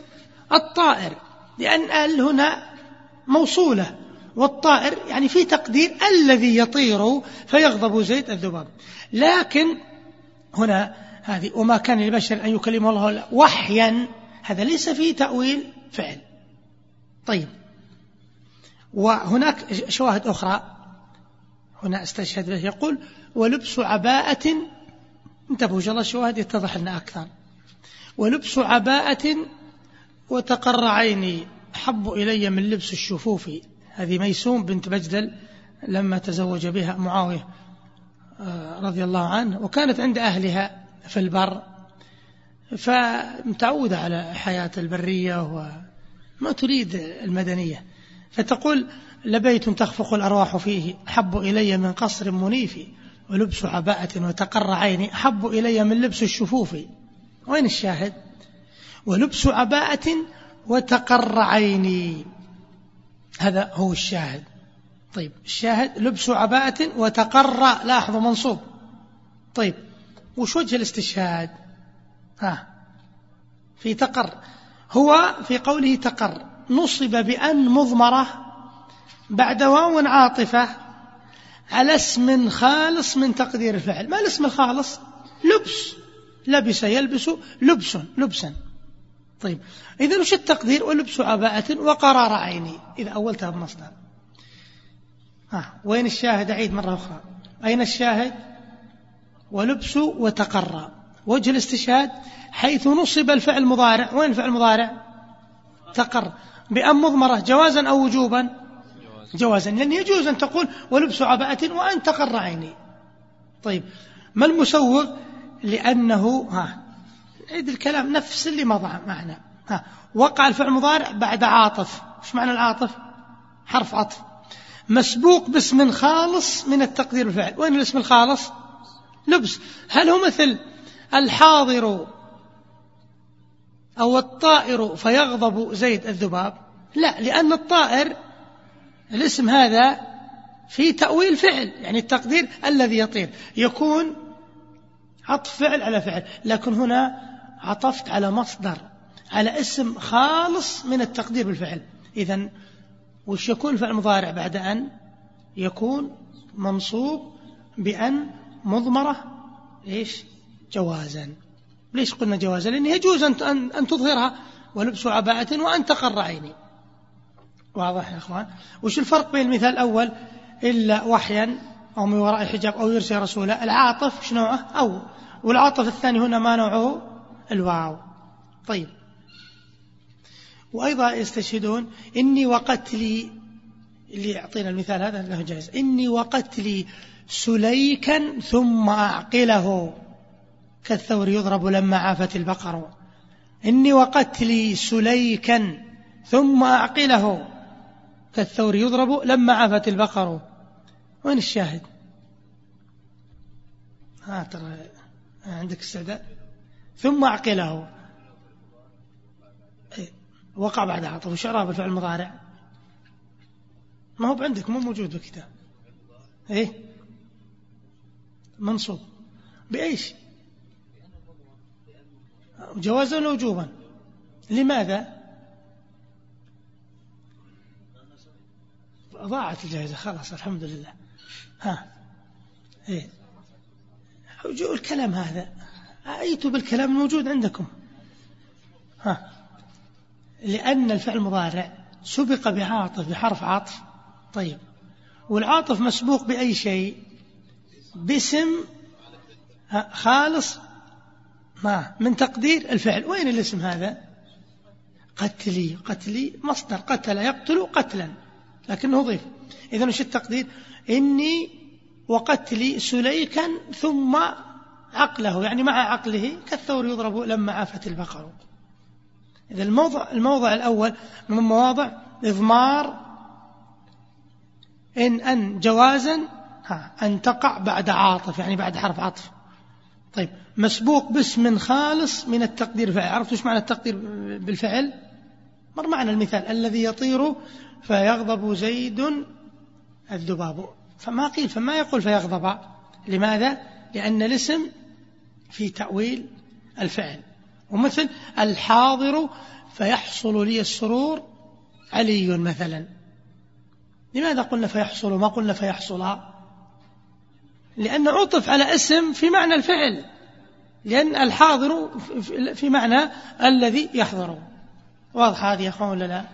الطائر لأن ال هنا موصولة والطائر يعني في تقدير الذي يطير فيغضب زيد الذباب. لكن هنا هذه وما كان لبشر أن يكلمه الله وحيا هذا ليس فيه تأويل فعل. طيب. وهناك شواهد أخرى. هنا استشهد به يقول ولبس عباءة انتبهوا جل الشواهد يتضح لنا أكثر. ولبس عباءة وتقر عيني أحب إلي من لبس الشفوف. هذه ميسوم بنت بجدل لما تزوج بها معاوية آه، رضي الله عنه وكانت عند أهلها في البر. فمتعودة على حياة البرية وما تريد المدنية. فتقول لبيت تخفق الأرواح فيه أحب إلي من قصر منيف ولبس عباءة وتقر عيني أحب إلي من لبس الشفوف. وين الشاهد؟ ولبس عباءة وتقر عيني. هذا هو الشاهد. طيب الشاهد لبس عباءة وتقر لاحظوا منصوب. طيب وش وجه الاستشهاد؟ ها في تقر. هو في قوله تقر نصب بأن مضمرة بعد واو عاطفة على اسم خالص من تقدير الفعل. ما الاسم الخالص؟ لبس. لبس يلبس لبس لبسا. طيب. إذا وش التقدير؟ ولبس عباءة وقرار عيني. إذا أولتها بمصدر. ها وين الشاهد؟ أعيد مرة أخرى. أين الشاهد؟ ولبس وتقرى وجه الاستشهاد حيث نصب الفعل المضارع وين الفعل المضارع تقر. بأن مضمرة جوازا أو وجوبا؟ جوازا. لأن يجوز أن تقول ولبس عباءة وأن تقر عيني. طيب. ما المسوغ؟ لأنه ها عيد الكلام نفس اللي مضى معنا. ها. وقع الفعل المضارع بعد عاطف. إيش معنى العاطف؟ حرف عطف. مسبوق باسم خالص من التقدير الفعل وين الاسم الخالص؟ لبس. هل هو مثل الحاضر أو الطائر فيغضب زيد الذباب؟ لا لأن الطائر الاسم هذا في تأويل فعل يعني التقدير الذي يطير. يكون عطف فعل على فعل. لكن هنا عطفت على مصدر على اسم خالص من التقدير بالفعل. إذا وش يكون الفعل المضارع بعد أن؟ يكون منصوب بأن مضمرة إيش؟ جوازا. ليش قلنا جوازا؟ لأن يجوز أن, أن تظهرها ولبس عباءة وأن تقر عيني. واضح يا أخوان؟ وش الفرق بين المثال الأول؟ إلا وحيا أو من وراء حجاب أو يرسل رسولا العاطف شنو نوعه أو. والعاطف الثاني هنا ما نوعه؟ الواو. طيب. وأيضا يستشهدون إني وقتلي اللي يعطينا المثال هذا له جائز. إني وقتلي سليكا ثم أعقله كالثور يضرب لما عافت البقر. إني وقتلي سليكا ثم أعقله كالثور يضرب لما عافت البقر. وين الشاهد؟ ها ترى عندك استعداد؟ ثم أعقله وقع بعد عطف وش إعراب الفعل المضارع. ما هو عندك مو موجود بالكتاب إيه؟ منصوب. بأيش؟ جوازا وجوبا؟ لماذا؟ ضاعت الجائزة خلاص الحمد لله. ها. إيه. الكلام هذا. أيتوا بالكلام الموجود عندكم. ها. لأن الفعل المضارع سبق بعاطف بحرف عطف. طيب. والعاطف مسبوق بأي شيء؟ باسم. خالص. ما من تقدير الفعل. وين الاسم هذا؟ قتلي قتلي مصدر. قتل يقتل قتلا. لكنه ضيف. إذا وش التقدير؟ إني وقتلي سليكا ثم عقله يعني مع عقله كالثور يضرب لما عافت البقر. إذا الموضع, الموضع الأول من مواضع إضمار إن أن جوازا ها أن تقع بعد عاطف يعني بعد حرف عطف. طيب مسبوق باسم خالص من التقدير فعل عرفت إيش معنى التقدير بالفعل؟ مر معنى المثال الذي يطير فيغضب زيد الذباب. فما قيل فما يقول فيغضب. لماذا؟ لأن الاسم في تأويل الفعل. ومثل الحاضر فيحصل لي السرور علي مثلا. لماذا قلنا فيحصل وما قلنا فيحصل؟ لأن عطف على اسم في معنى الفعل. لأن الحاضر في معنى الذي يحضر. واضح هذه يا أخوان ولا لا؟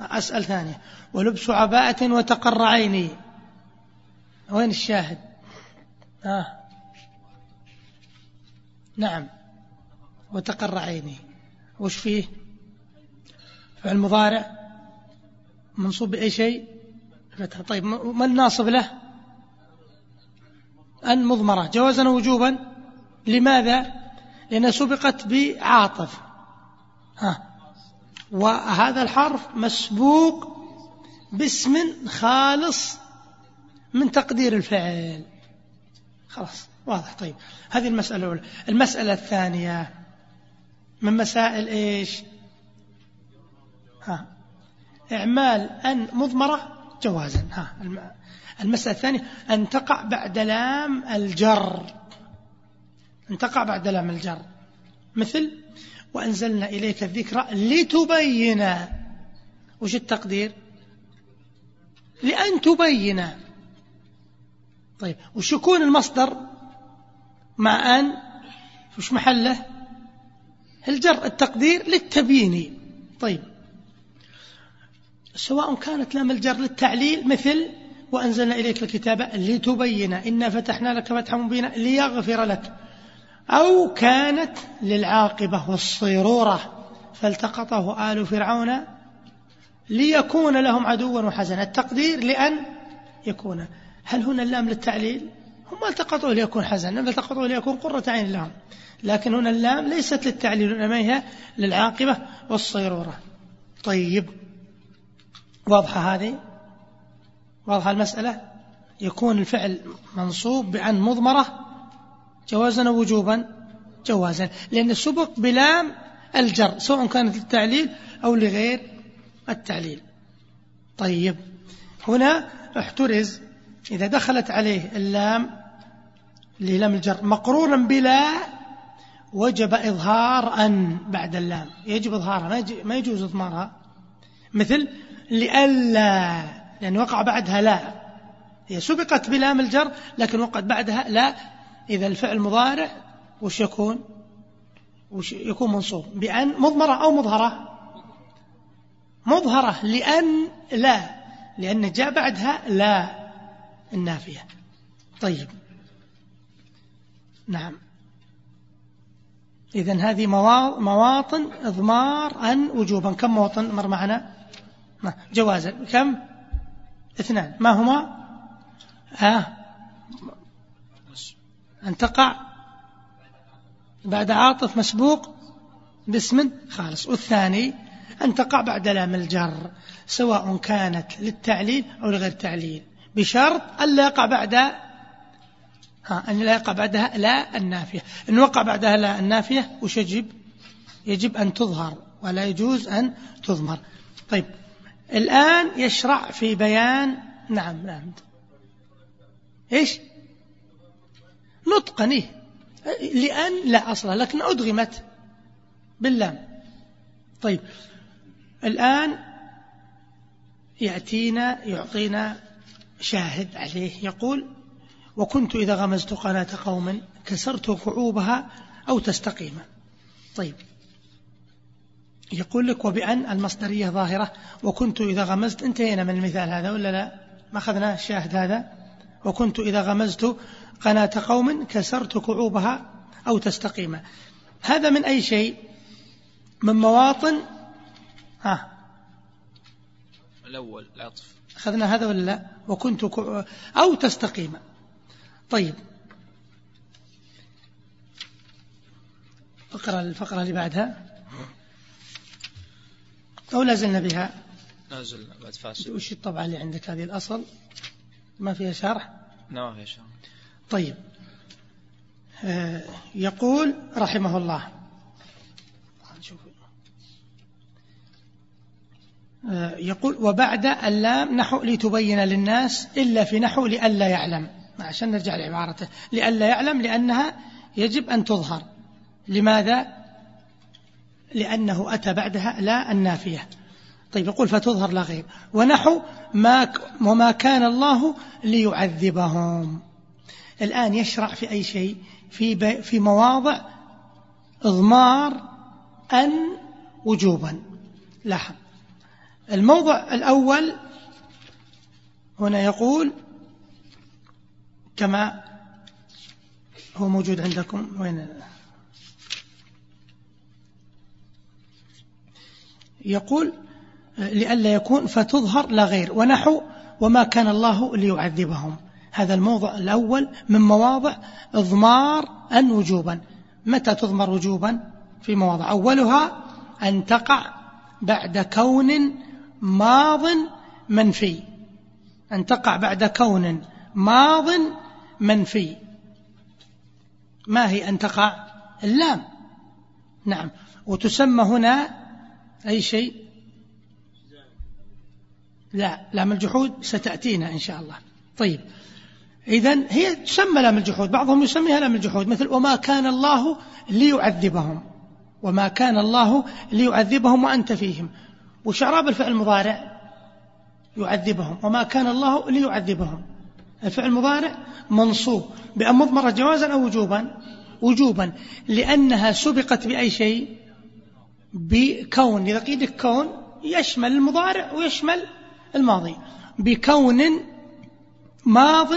أسأل ثانية. ولبس عباءة وتقر عيني. وين الشاهد؟ آه. نعم. وتقر عيني. وش فيه؟ فعل مضارع. منصوب بأي شيء؟ فتح طيب ما الناصب له؟ أن مضمرة جوازا وجوبا. لماذا؟ لأنها سبقت بعاطف. ها. وهذا الحرف مسبوق باسم خالص من تقدير الفعل. خلاص. واضح. طيب هذه المسألة الأولى. المسألة الثانية من مسائل إيش؟ ها إعمال أن مضمرة جوازا. ها المسألة الثانية أن تقع بعد لام الجر. أن تقع بعد لام الجر. مثل وأنزلنا إليك الذكر لتبين. وش التقدير؟ لأن تبين. طيب وش يكون المصدر؟ مع أن وش محله؟ الجر التقدير للتبيين طيب. سواء كانت لام الجر للتعليل مثل وأنزلنا إليك الكتاب لتبين إنا فتحنا لك فتحا مبينا ليغفر لك أو كانت للعاقبة والصيرورة فالتقطه آل فرعون ليكون لهم عدوا وحزنا. التقدير لأن يكون. هل هنا اللام للتعليل؟ هم التقطوه ليكون حزنا بل التقطوه ليكون قرة عين لهم. لكن هنا اللام ليست للتعليل إنما هي للعاقبة والصيرورة. طيب واضحة هذه؟ واضحة المسألة؟ يكون الفعل منصوب بأن مضمرة جوازا أو وجوبا؟ جوازا. لأن سبق بلام الجر سواء كانت للتعليل أو لغير التعليل. طيب هنا احترز إذا دخلت عليه اللام للام الجر مقرونا بلا وجب إظهار أن بعد اللام. يجب إظهارها ما يجوز إضمارها. مثل لألا لأن وقع بعدها لا. هي سبقت بلام الجر لكن وقعت بعدها لا. إذا الفعل مضارع وش يكون؟ وش يكون منصوب؟ بأن مضمرة أو مظهرة. مظهرة لأن لا لأن جاء بعدها لا. النافية. طيب. نعم. إذا هذه مواطن إضمار أن وجوبا. كم مواطن مر معنا؟ جوازا. كم؟ اثنان. ما هما؟ آه أن تقع بعد عاطف مسبوق باسم خالص. والثاني أن تقع بعد لام الجر سواء كانت للتعليل أو لغير تعليل بشرط ألا يقع بعد ها أن لا يقع بعدها لا النافية. إن وقع بعدها لا النافية وش يجب؟ يجب أن تظهر ولا يجوز أن تضمر طيب الآن يشرع في بيان نعم نعم إيش؟ نطقا إيه. لأن لا أصلا لكن أدغمت باللام. طيب الآن يأتينا يعطينا شاهد عليه يقول وكنت إذا غمزت قناة قوم كسرت كعوبها أو تستقيم. طيب. يقول لك وبأن المصدرية ظاهرة وكنت إذا غمزت انتهينا من المثال هذا ولا لا؟ ما أخذنا الشاهد هذا؟ وكنت إذا غمزت قناة قوم كسرت كعوبها أو تستقيم. هذا من أي شيء؟ من مواطن ها الأول العطف. أخذنا هذا ولا لا؟ وكنت. أو تستقيم. طيب. اقرأ الفقرة اللي بعدها. أو لازلنا بها. نازل بعد فاسد وش الطبعة اللي عندك؟ هذه الأصل. ما فيها شرح؟ ما فيها شرح. طيب. آه يقول رحمه الله. يقول وبعد اللام نحو لتبين للناس إلا في نحو لئلا يعلم. عشان نرجع لعبارته. لئلا يعلم لأنها يجب أن تظهر. لماذا؟ لأنه أتى بعدها لا النافية. طيب يقول فتظهر لا غير. ونحو ما وما كان الله ليعذبهم. الآن يشرع في أي شيء؟ في في مواضع إضمار أن وجوبا. لاحظ. الموضع الأول هنا يقول كما هو موجود عندكم. وين؟ يقول لئلا يكون فتظهر لا غير ونحو وما كان الله ليعذبهم. هذا الموضع الأول من مواضع إضمار أن وجوبا. متى تضمر وجوبا؟ في مواضع. أولها أن تقع بعد كون ماض منفي. أن تقع بعد كون ماض منفي. ما هي أن تقع؟ اللام. نعم. وتسمى هنا أي شيء؟ لا. لام الجحود ستأتينا إن شاء الله. طيب. إذا هي تسمى لام الجحود. بعضهم يسميها لام الجحود. مثل وما كان الله ليعذبهم. وما كان الله ليعذبهم وأنت فيهم. وشعراب الفعل المضارع يعذبهم وما كان الله ليعذبهم. الفعل المضارع منصوب بأن مضمرة جوازا أو وجوبا وجوبا لأنها سبقت بأي شيء؟ بكون إذا قيل كون يشمل المضارع ويشمل الماضي. بكون ماض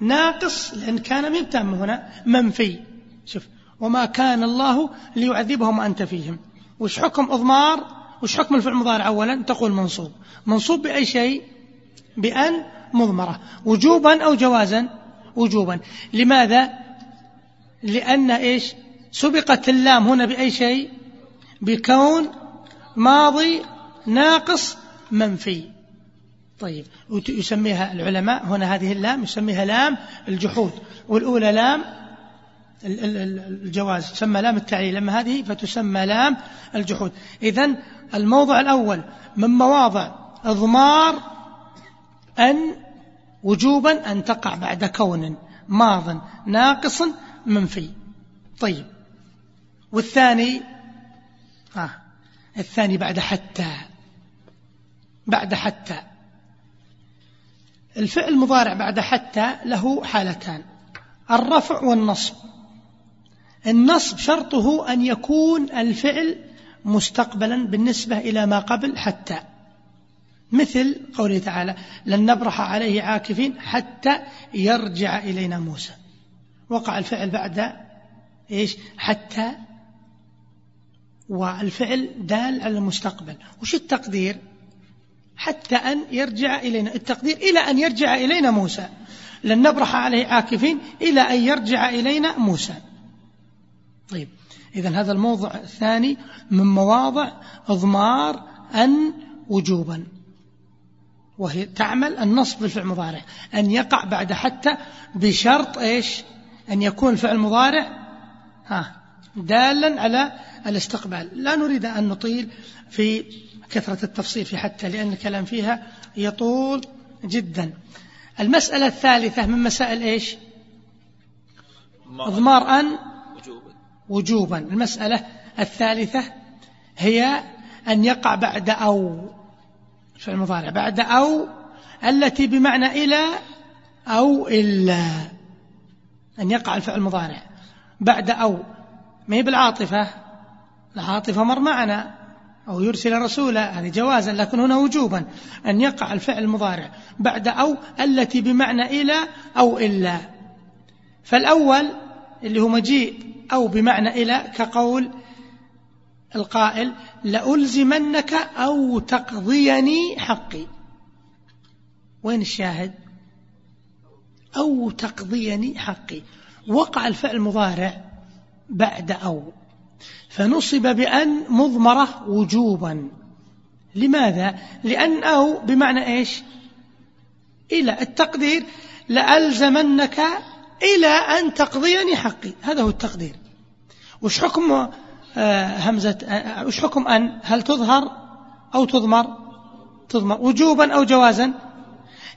ناقص لأن كان من تام هنا منفي. شوف وما كان الله ليعذبهم وأنت فيهم. وش حكم إضمار؟ وش حكم الفعل المضارع أولا؟ تقول منصوب. منصوب بأي شيء؟ بأن مضمرة. وجوبا أو جوازا؟ وجوبا. لماذا؟ لأن إيش؟ سبقت اللام هنا بأي شيء؟ بكون ماضي ناقص منفي. طيب. يسميها العلماء. هنا هذه اللام يسميها لام الجحود. والأولى لام الجواز. تسمى لام التعليل. لما هذه فتسمى لام الجحود. إذن الموضع الأول من مواضع إضمار أن وجوبا أن تقع بعد كون ماض ناقص منفي. طيب. والثاني آه الثاني بعد حتى بعد حتى. الفعل المضارع بعد حتى له حالتان. الرفع والنصب. النصب شرطه أن يكون الفعل مستقبلا بالنسبة إلى ما قبل حتى. مثل قوله تعالى لن نبرح عليه عاكفين حتى يرجع إلينا موسى. وقع الفعل بعد إيش؟ حتى. والفعل دال على المستقبل. وش التقدير؟ حتى أن يرجع إلينا. التقدير إلى أن يرجع إلينا موسى. لن نبرح عليه عاكفين إلى أن يرجع إلينا موسى. طيب. إذا هذا الموضع الثاني من مواضع إضمار أن وجوبا. وهي تعمل النصب بالفعل المضارع أن يقع بعد حتى بشرط إيش؟ أن يكون الفعل المضارع ها دالا على الاستقبال. لا نريد أن نطيل في كثرة التفصيل في حتى لأن الكلام فيها يطول جدا. المسألة الثالثة من مسائل إيش؟ إضمار أن وجوبا. المسألة الثالثة هي أن يقع بعد أو في المضارع؟ بعد أو التي بمعنى إلى أو إلا. أن يقع الفعل المضارع. بعد أو. ما هي بالعاطفة؟ العاطفة مر معنا. أو يرسل رسولا. هذه جوازا لكن هنا وجوبا. أن يقع الفعل المضارع. بعد أو التي بمعنى إلى أو إلا. فالأول اللي هو مجيء. أو بمعنى إلى كقول القائل لألزمنك أو تقضيني حقي. وين الشاهد؟ أو تقضيني حقي. وقع الفعل المضارع بعد أو فنصب بأن مضمرة وجوبا. لماذا؟ لأن أو بمعنى إيش؟ إلى التقدير لألزمنك إلى أن تقضيني حقي. هذا هو التقدير. وش حكم آه، همزة آه، وش حكم أن هل تظهر أو تضمر؟ تضمر. وجوبا أو جوازا.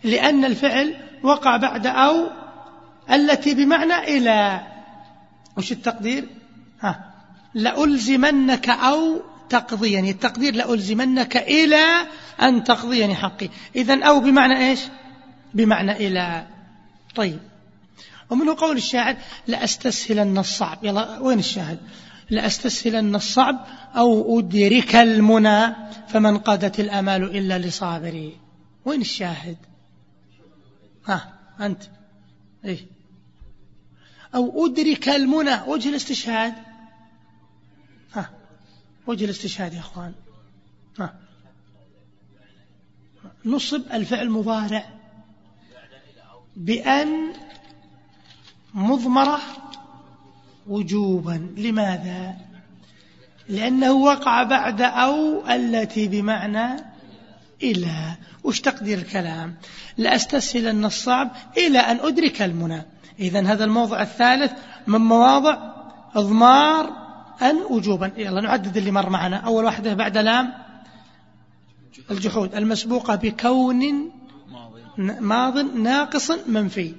لأن الفعل وقع بعد أو التي بمعنى إلى. وش التقدير؟ ها. لألزمنك أو تقضيني. التقدير لألزمنك إلى أن تقضيني حقي. إذا أو بمعنى إيش؟ بمعنى إلى. طيب. ومنه قول الشاعر لأستسهلن الصعب. يلا وين الشاهد؟ لأستسهلن الصعب أو أدرك المنى فمن قادت الأمال إلا لصابري. وين الشاهد؟ ها أنت. إيه. أو أدرك المنى. وجه الاستشهاد. ها وجه الاستشهاد يا أخوان. ها. نصب الفعل مضارع بأن مضمرة وجوبا. لماذا؟ لأنه وقع بعد أو التي بمعنى إلى. وش تقدير الكلام؟ لأستسهلن الصعب إلى أن أدرك المنى. إذا هذا الموضع الثالث من مواضع إضمار أن وجوبا. يلا نعدد اللي مر معنا. أول واحدة بعد لام. الجحود المسبوقة بكون ماض ناقص منفي.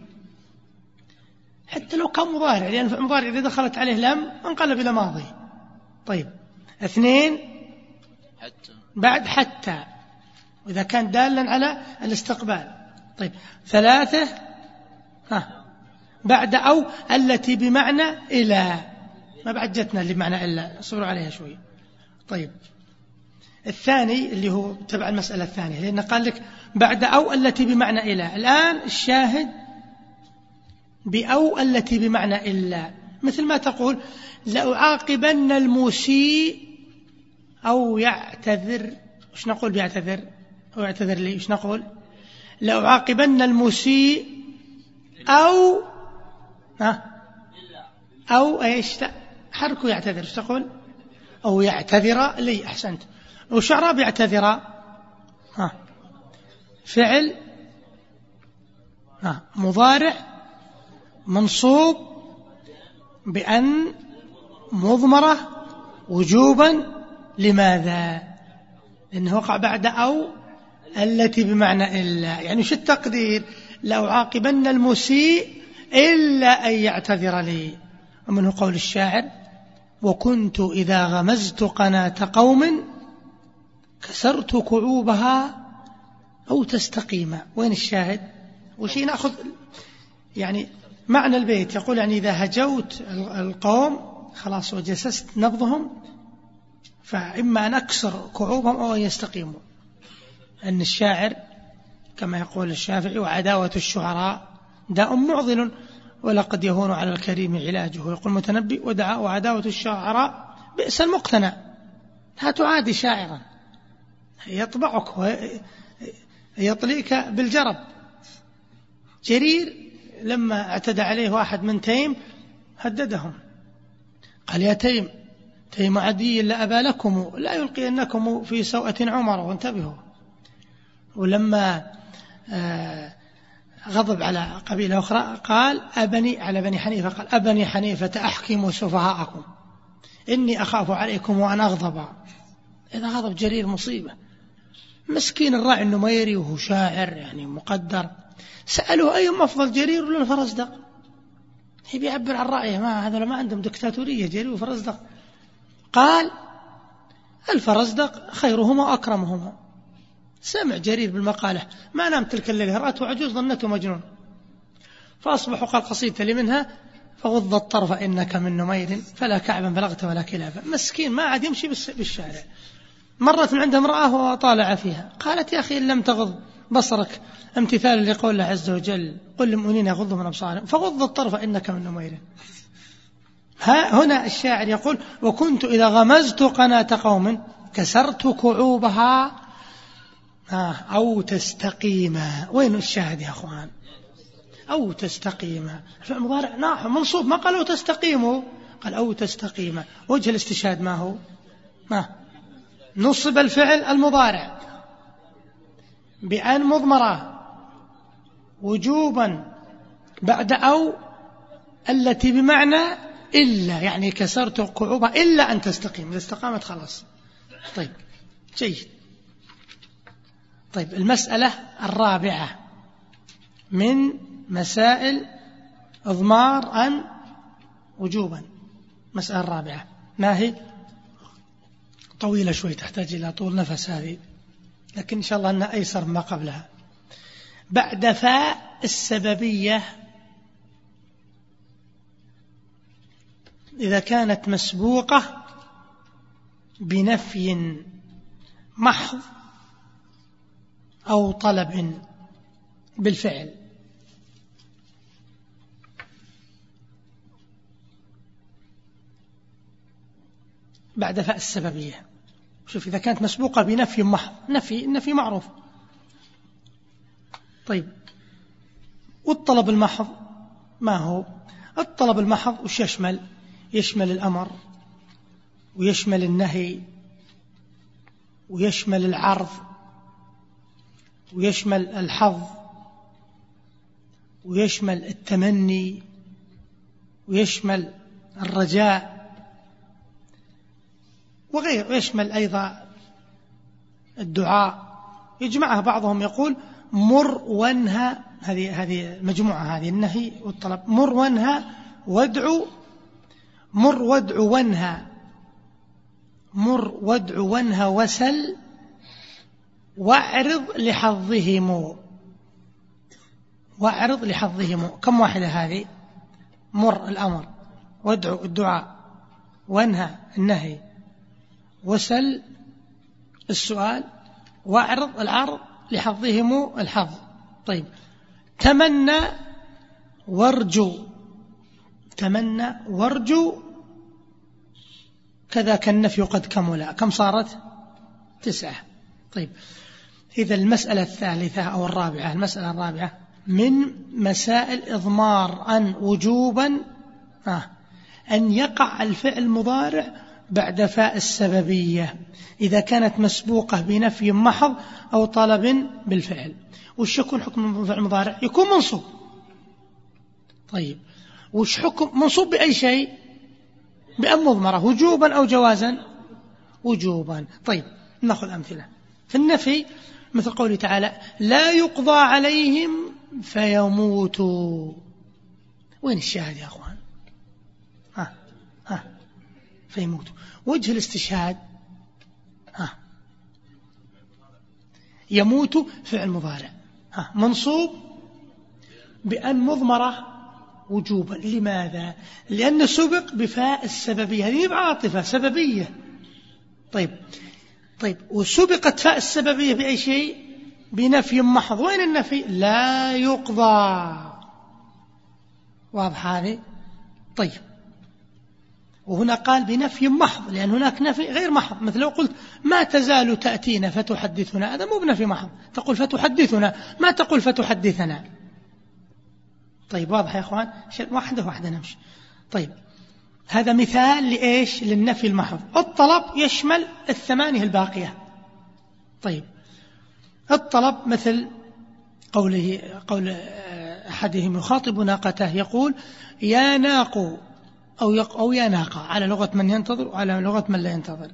حتى لو كان مضارع لأن المضارع إذا دخلت عليه لم انقلب إلى ماضي. طيب. اثنين حتى. بعد حتى. وإذا كان دالا على الاستقبال. طيب. ثلاثة ها بعد أو التي بمعنى إلى. ما بعد جتنا اللي بمعنى إلا صبروا عليها شوي. طيب. الثاني اللي هو تبع المسألة الثانية لأنه قال لك بعد أو التي بمعنى إلى. الآن الشاهد بأو التي بمعنى إلا. مثل ما تقول لأعاقبن المسيء أو يعتذر. وش نقول بيعتذر؟ أو يعتذر لي وش نقول؟ لأعاقبن المسيء أو ها؟ أو إيش؟ حركه يعتذر. وش تقول؟ أو يعتذر لي. أحسنت. وشعراء بيعتذر. ها. فعل. ها. مضارع. منصوب بأن مضمرة وجوبا لماذا؟ لأنه وقع بعد أو التي بمعنى إلا. يعني شو التقدير؟ لو عاقبن المسيء إلا أن يعتذر لي. ومنه قول الشاعر وكنت إذا غمزت قناة قوم كسرت كعوبها أو تستقيم. وين الشاهد؟ وشي نأخذ يعني معنى البيت. يقول يعني إذا هجوت القوم خلاص وجسست نبضهم فإما أن أكسر كعوبهم أو أن يستقيموا. أن الشاعر كما يقول الشافعي وعداوة الشعراء داء معضل ولقد يهون على الكريم علاجه. يقول المتنبي ودعا وعداوة الشعراء بئس المقتنع لا تعادي شاعرا. يطبعك ويطليك بالجرب. جرير لما اعتدى عليه واحد من تيم هددهم. قال يا تيم تيم عدي لا أبا لكم لا يلقينكم في سوءة عمر وانتبهوا. ولما آه، غضب على قبيلة أخرى قال أبني على بني حنيفة قال أبني حنيفة أحكموا سفهاءكم إني أخاف عليكم وأن أغضب. إذا غضب جرير مصيبة. مسكين الراعي النميري وهو شاعر يعني مقدر. سألوه أيهم أفضل جرير ولا الفرزدق هي بيعبر عن رأيه ما هذول ما عندهم دكتاتورية جرير وفرزدق قال الفرزدق خيرهما وأكرمهما. سمع جرير بالمقالة ما نام تلك الليلة رأته عجوز ظنته مجنون. فأصبح قال قصيدة لي منها فغض الطرف إنك من نمير فلا كعبا بلغت ولا كلابا. مسكين ما عاد يمشي بالشارع. مرت من عند امرأة وطالع فيها. قالت يا أخي إن لم تغض بصرك امتثال لقول الله عز وجل قل للمؤمنين يغضوا من أبصارهم فغض الطرف إنك من نمير. ها هنا الشاعر يقول وكنت إذا غمزت قناة قوم كسرت كعوبها. أو تستقيم. وين الشاهد يا أخوان؟ أو تستقيم. الفعل المضارع ناحو منصوب ما قال أو تستقيموا قال أو تستقيم. وجه الاستشهاد ما هو؟ ما. نصب الفعل المضارع بأن مضمرة وجوبا بعد أو التي بمعنى إلا يعني كسرت قعوبها إلا أن تستقيم. إذا استقامت خلاص. طيب جيد. طيب المسألة الرابعة. من مسائل إضمار أن وجوبا؟ مسألة الرابعة. ما هي؟ طويلة شوي تحتاج إلى طول نفس هذه لكن إن شاء الله أنها أيسر ما قبلها. بعد فاء السببية إذا كانت مسبوقة بنفي محض أو طلب بالفعل. بعد فاء السببية. شوف إذا كانت مسبوقة بنفي محض نفي النفي معروف. طيب. والطلب المحض ما هو؟ الطلب المحض وش يشمل؟ يشمل الأمر ويشمل النهي ويشمل العرض ويشمل الحظ ويشمل التمني ويشمل الرجاء. وغير يشمل أيضا الدعاء. يجمعها بعضهم يقول مر وانهى هذه هذه مجموعة هذه النهي والطلب. مر وانهى وادعو مر وادعو وانهى. مر وادعو وانهى وسل واعرض لحظهم. واعرض لحظهم. كم واحدة هذه؟ مر الأمر. وادعو الدعاء. وانهى النهي. وسل السؤال واعرض العرض لحظهم الحظ. طيب. تمنى وارجو. تمنى وارجو. كذا كالنفي قد كمل كم صارت؟ تسعة. طيب. إذا المسألة الثالثة أو الرابعة المسألة الرابعة. من مسائل إضمار أن وجوبا آه أن يقع الفعل مضارع بعد فاء السببية إذا كانت مسبوقة بنفي محض أو طلب بالفعل. وش يكون حكم الفعل المضارع يكون منصوب. طيب. وش حكم؟ منصوب بأي شيء؟ بأن مضمرة وجوبا أو جوازا؟ وجوبا. طيب نأخذ أمثلة. في النفي مثل قوله تعالى لا يقضى عليهم فيموتوا. وين الشاهد يا أخوان؟ ها ها. فيموتوا وجه الاستشهاد ها يموت فعل مضارع. ها منصوب بأن مضمرة وجوبا. لماذا؟ لأن سبق بفاء السببية. هذه بعاطفة سببية. طيب طيب وسبقت فاء السببية بأي شيء؟ بنفي محض. وين النفي؟ لا يقضى. واضح هذه؟ طيب وهنا قال بنفي محض لأن هناك نفي غير محض. مثل لو قلت ما تزال تأتينا فتحدثنا هذا مو بنفي محض. تقول فتحدثنا ما تقول فتحدثنا؟ طيب واضح يا أخوان؟ واحدة واحدة نمشي. طيب هذا مثال لإيش؟ للنفي المحض. الطلب يشمل الثمانية الباقية. طيب الطلب مثل قوله قول أحدهم يخاطب ناقته يقول يا ناق أو, يق أو يا ناقة على لغة من ينتظر وعلى لغة من لا ينتظر.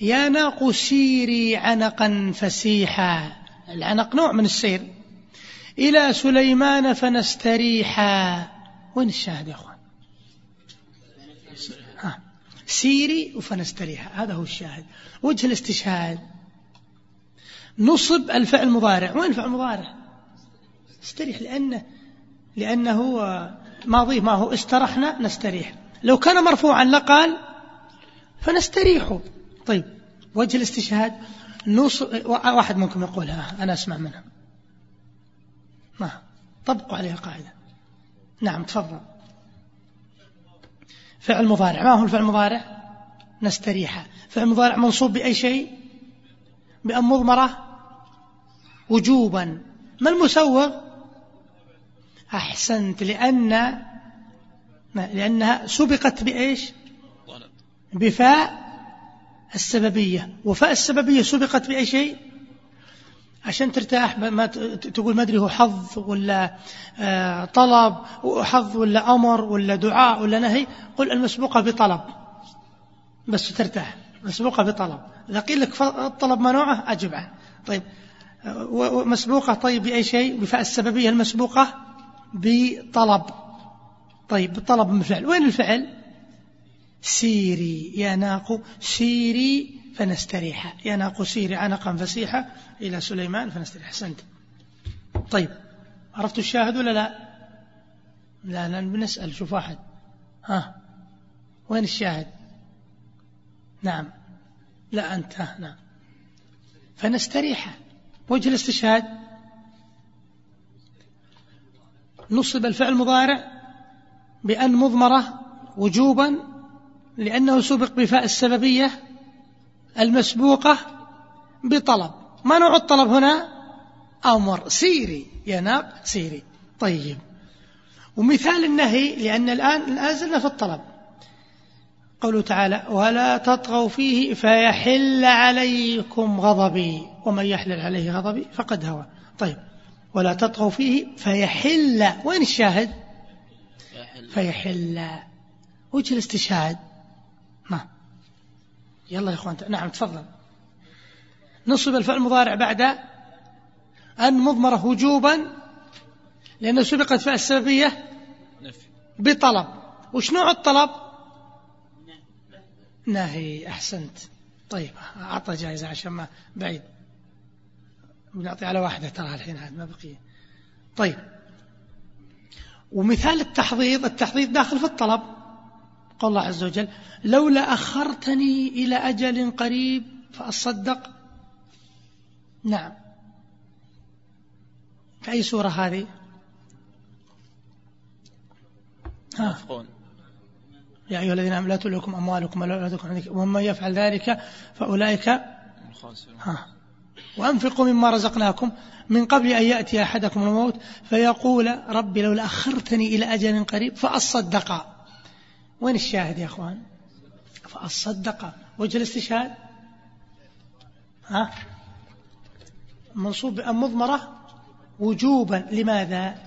يا ناق سيري عنقا فسيحا. العنق نوع من السير. إلى سليمان فنستريحا. وين الشاهد يا أخوان؟ ها. سيري وفنستريحا. هذا هو الشاهد. وجه الاستشهاد. نصب الفعل المضارع. وين الفعل المضارع؟ استريح لأنه لأنه ماضيه ما هو. استرحنا نستريح. لو كان مرفوعا لقال فنستريح. طيب وجه الاستشهاد نص واحد منكم يقولها أنا أسمع منها. ما طبقوا عليها قاعدة. نعم تفضل. فعل مضارع. ما هو الفعل المضارع نستريح. فعل مضارع منصوب بأي شيء؟ بأن مضمرة وجوبا. ما المسوغ؟ أحسنت لأن لأنها سبقت بإيش؟ بفاء السببية. وفاء السببية سبقت بأي شيء؟ عشان ترتاح ما تقول ما أدري هو حض ولا آه، طلب وحض ولا أمر ولا دعاء ولا نهي. قل المسبوقة بطلب. بس ترتاح. مسبوقة بطلب. إذا قيل لك الطلب ما نوعه أجب عنه طيب مسبوقة طيب بأي شيء؟ بفاء السببية المسبوقة بطلب. طيب بطلب من فعل. وين الفعل؟ سيري يا ناق سيري فنستريح. يا ناق سيري عنقا فسيحة إلى سليمان فنستريح. حسنت طيب عرفت الشاهد ولا لا؟ لا لا بنسأل شوف واحد. ها وين الشاهد؟ نعم. لا أنت ها نعم فنستريح. وجه الاستشهاد؟ نصب الفعل المضارع بأن مضمرة وجوبا لأنه سبق بفاء السببية المسبوقة بطلب. ما نوع الطلب هنا؟ أمر سيري. يا ناق سيري. طيب. ومثال النهي لأن الآن الآن في الطلب. قوله تعالى ولا تطغوا فيه فيحل عليكم غضبي. ومن يحلل عليه غضبي فقد هوى. طيب. ولا تطغوا فيه فيحل. وين الشاهد؟ فيحل. وجه الاستشهاد؟ ما. يلا يا إخوان نعم تفضل. نصب الفعل المضارع بعد أن مضمرة وجوبا لأنه سبقت فيها السببية بطلب. وش نوع الطلب؟ نهي. أحسنت. طيب أعطى جائزة عشان ما بعيد. بنعطي على واحدة ترى الحين هذا ما بقي. طيب. ومثال التحضيض التحضيض داخل في الطلب. قال الله عز وجل لولا أخرتني إلى أجل قريب فأصدق. نعم. في أي سورة هذه؟ ها. يا أيها الذين آمنوا لا تلهكم أموالكم ولا أولادكم ومن يفعل ذلك فأولئك ها. وأنفقوا مما رزقناكم من قبل أن يأتي أحدكم الموت فيقول ربي لولا أخرتني إلى أجل قريب فأصدق. وين الشاهد يا أخوان؟ فأصدق. وجه الاستشهاد؟ ها؟ منصوب بأن مضمرة وجوبا. لماذا؟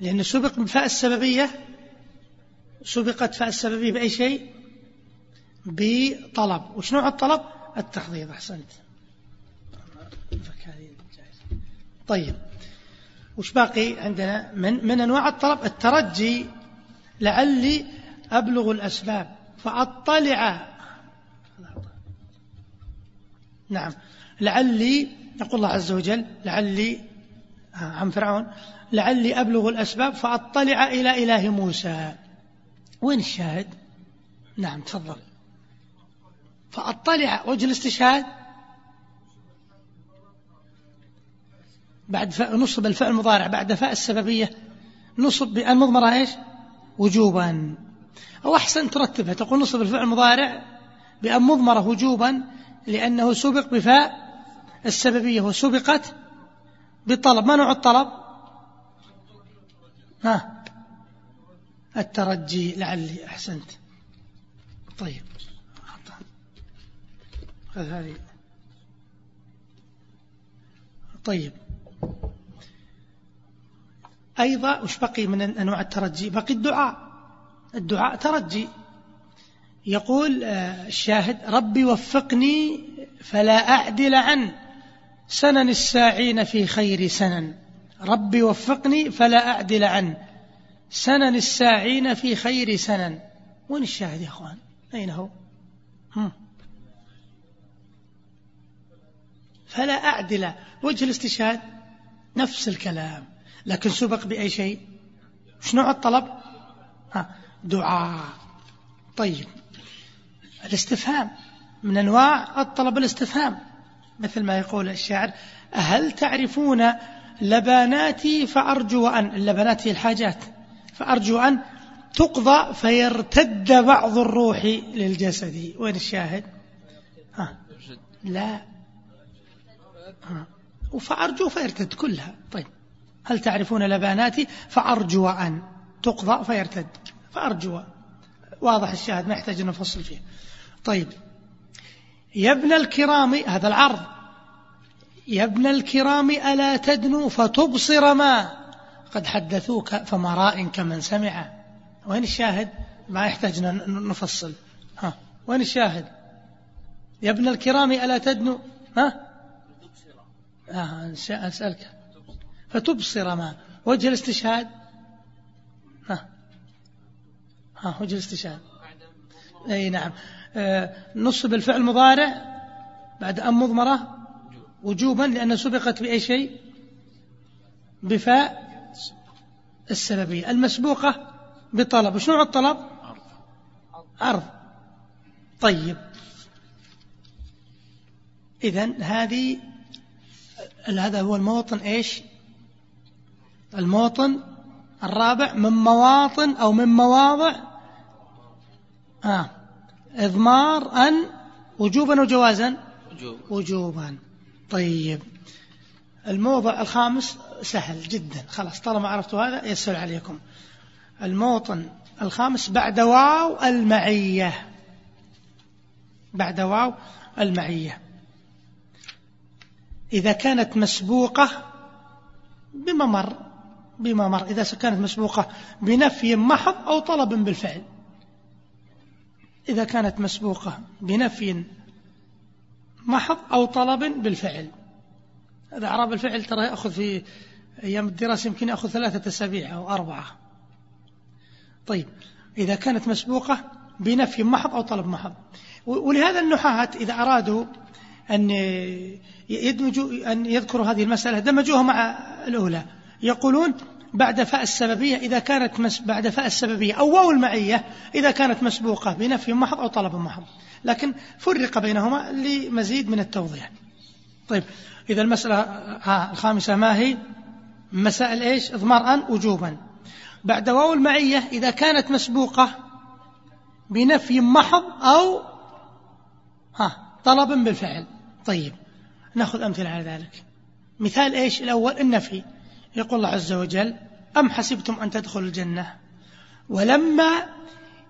لأن سبق بفاء السببية سبقت فاء السببية بأي شيء؟ بطلب. وش نوع الطلب؟ التحضيض أحسنت. طيب. وش باقي عندنا؟ من, من أنواع الطلب؟ الترجي لعلي أبلغ الأسباب فأطلع. نعم. لعلي يقول الله عز وجل لعلي عن فرعون لعلي أبلغ الأسباب فأطلع إلى إله موسى. وين الشاهد؟ نعم تفضل. فأطلع. وجه الاستشهاد؟ بعد فاء نصب الفاء المضارع بعد فاء السببية نصب بأن مضمرة إيش؟ وجوبا. أو أحسن ترتبها تقول نصب الفعل المضارع بأن مضمرة وجوبا لأنه سبق بفاء السببية وسبقت بالطلب. ما نوع الطلب؟ ها؟ الترجي لعلي أحسنت. طيب. هذه طيب. أيضا وش بقي من أنواع الترجي؟ بقي الدعاء. الدعاء ترجي. يقول آه، الشاهد ربي وفقني فلا أعدل عن سنن الساعين في خير سنن. ربي وفقني فلا أعدل عن سنن الساعين في خير سنن. وين الشاهد يا أخوان؟ أين هو. فلا أعدل. وجه الاستشهاد. نفس الكلام. لكن سبق بأي شيء؟ شنو الطلب؟ ها دعاء. طيب الاستفهام. من أنواع الطلب الاستفهام. مثل ما يقول الشاعر هل تعرفون لباناتي فأرجو أن اللبانات هي الحاجات. فأرجو أن تقضى فيرتد بعض الروح للجسد. وين الشاهد؟ ها لا. ها. فأرجو فيرتد كلها. طيب. هل تعرفون لباناتي فأرجو أن تقضى فيرتد؟ فأرجو. واضح الشاهد ما يحتاج أن نفصل فيه. طيب. يا ابن الكرام هذا العرض. يا ابن الكرام ألا تدنو فتبصر ما؟ قد حدثوك فما راء كمن سمع. وين الشاهد؟ ما يحتاج نفصل. ها. وين الشاهد؟ يا ابن الكرام ألا تدنو؟ ها؟ آه أسألك. فتبصر ما وجه الاستشهاد؟ ها. ها وجه الاستشهاد. أي نعم. آه نصب الفعل مضارع بعد أن مضمرة؟ وجوبا لأن سبقت بأي شيء؟ بفاء السببية. المسبوقة بطلب وش نوع الطلب؟ عرض. طيب. إذا هذه هذا هو الموطن إيش؟ الموطن الرابع من مواطن أو من مواضع. آه. إضمار أن وجوبا وجوازا. وجوب. وجوبا. طيب. الموضع الخامس سهل جدا. خلاص طالما عرفتوا هذا يسهل عليكم. الموطن الخامس بعد واو المعية. بعد واو المعية. إذا كانت مسبوقة بما مر بما مر إذا كانت مسبوقة بنفي محض أو طلب بالفعل. إذا كانت مسبوقة بنفي محض أو طلب بالفعل. هذا أعراب الفعل ترى يأخذ في أيام الدراسة يمكن يأخذ ثلاثة أسابيع أو أربعة. طيب إذا كانت مسبوقة بنفي محض أو طلب محض. ولهذا النحاة إذا أرادوا أن يدمجوا أن يذكروا هذه المسألة دمجوها مع الأولى. يقولون بعد فاء السببية إذا كانت مس بعد فاء السببية أو واو المعية إذا كانت مسبوقة بنفي محض أو طلب محض. لكن فرق بينهما لمزيد من التوضيح. طيب إذا المسألة ها الخامسة ما هي؟ مسائل إيش؟ إضمار أن وجوبا. بعد واو المعية إذا كانت مسبوقة بنفي محض أو ها طلب بالفعل. طيب نأخذ أمثلة على ذلك. مثال إيش؟ الأول النفي. يقول الله عز وجل أم حسبتم أن تدخلوا الجنة؟ ولما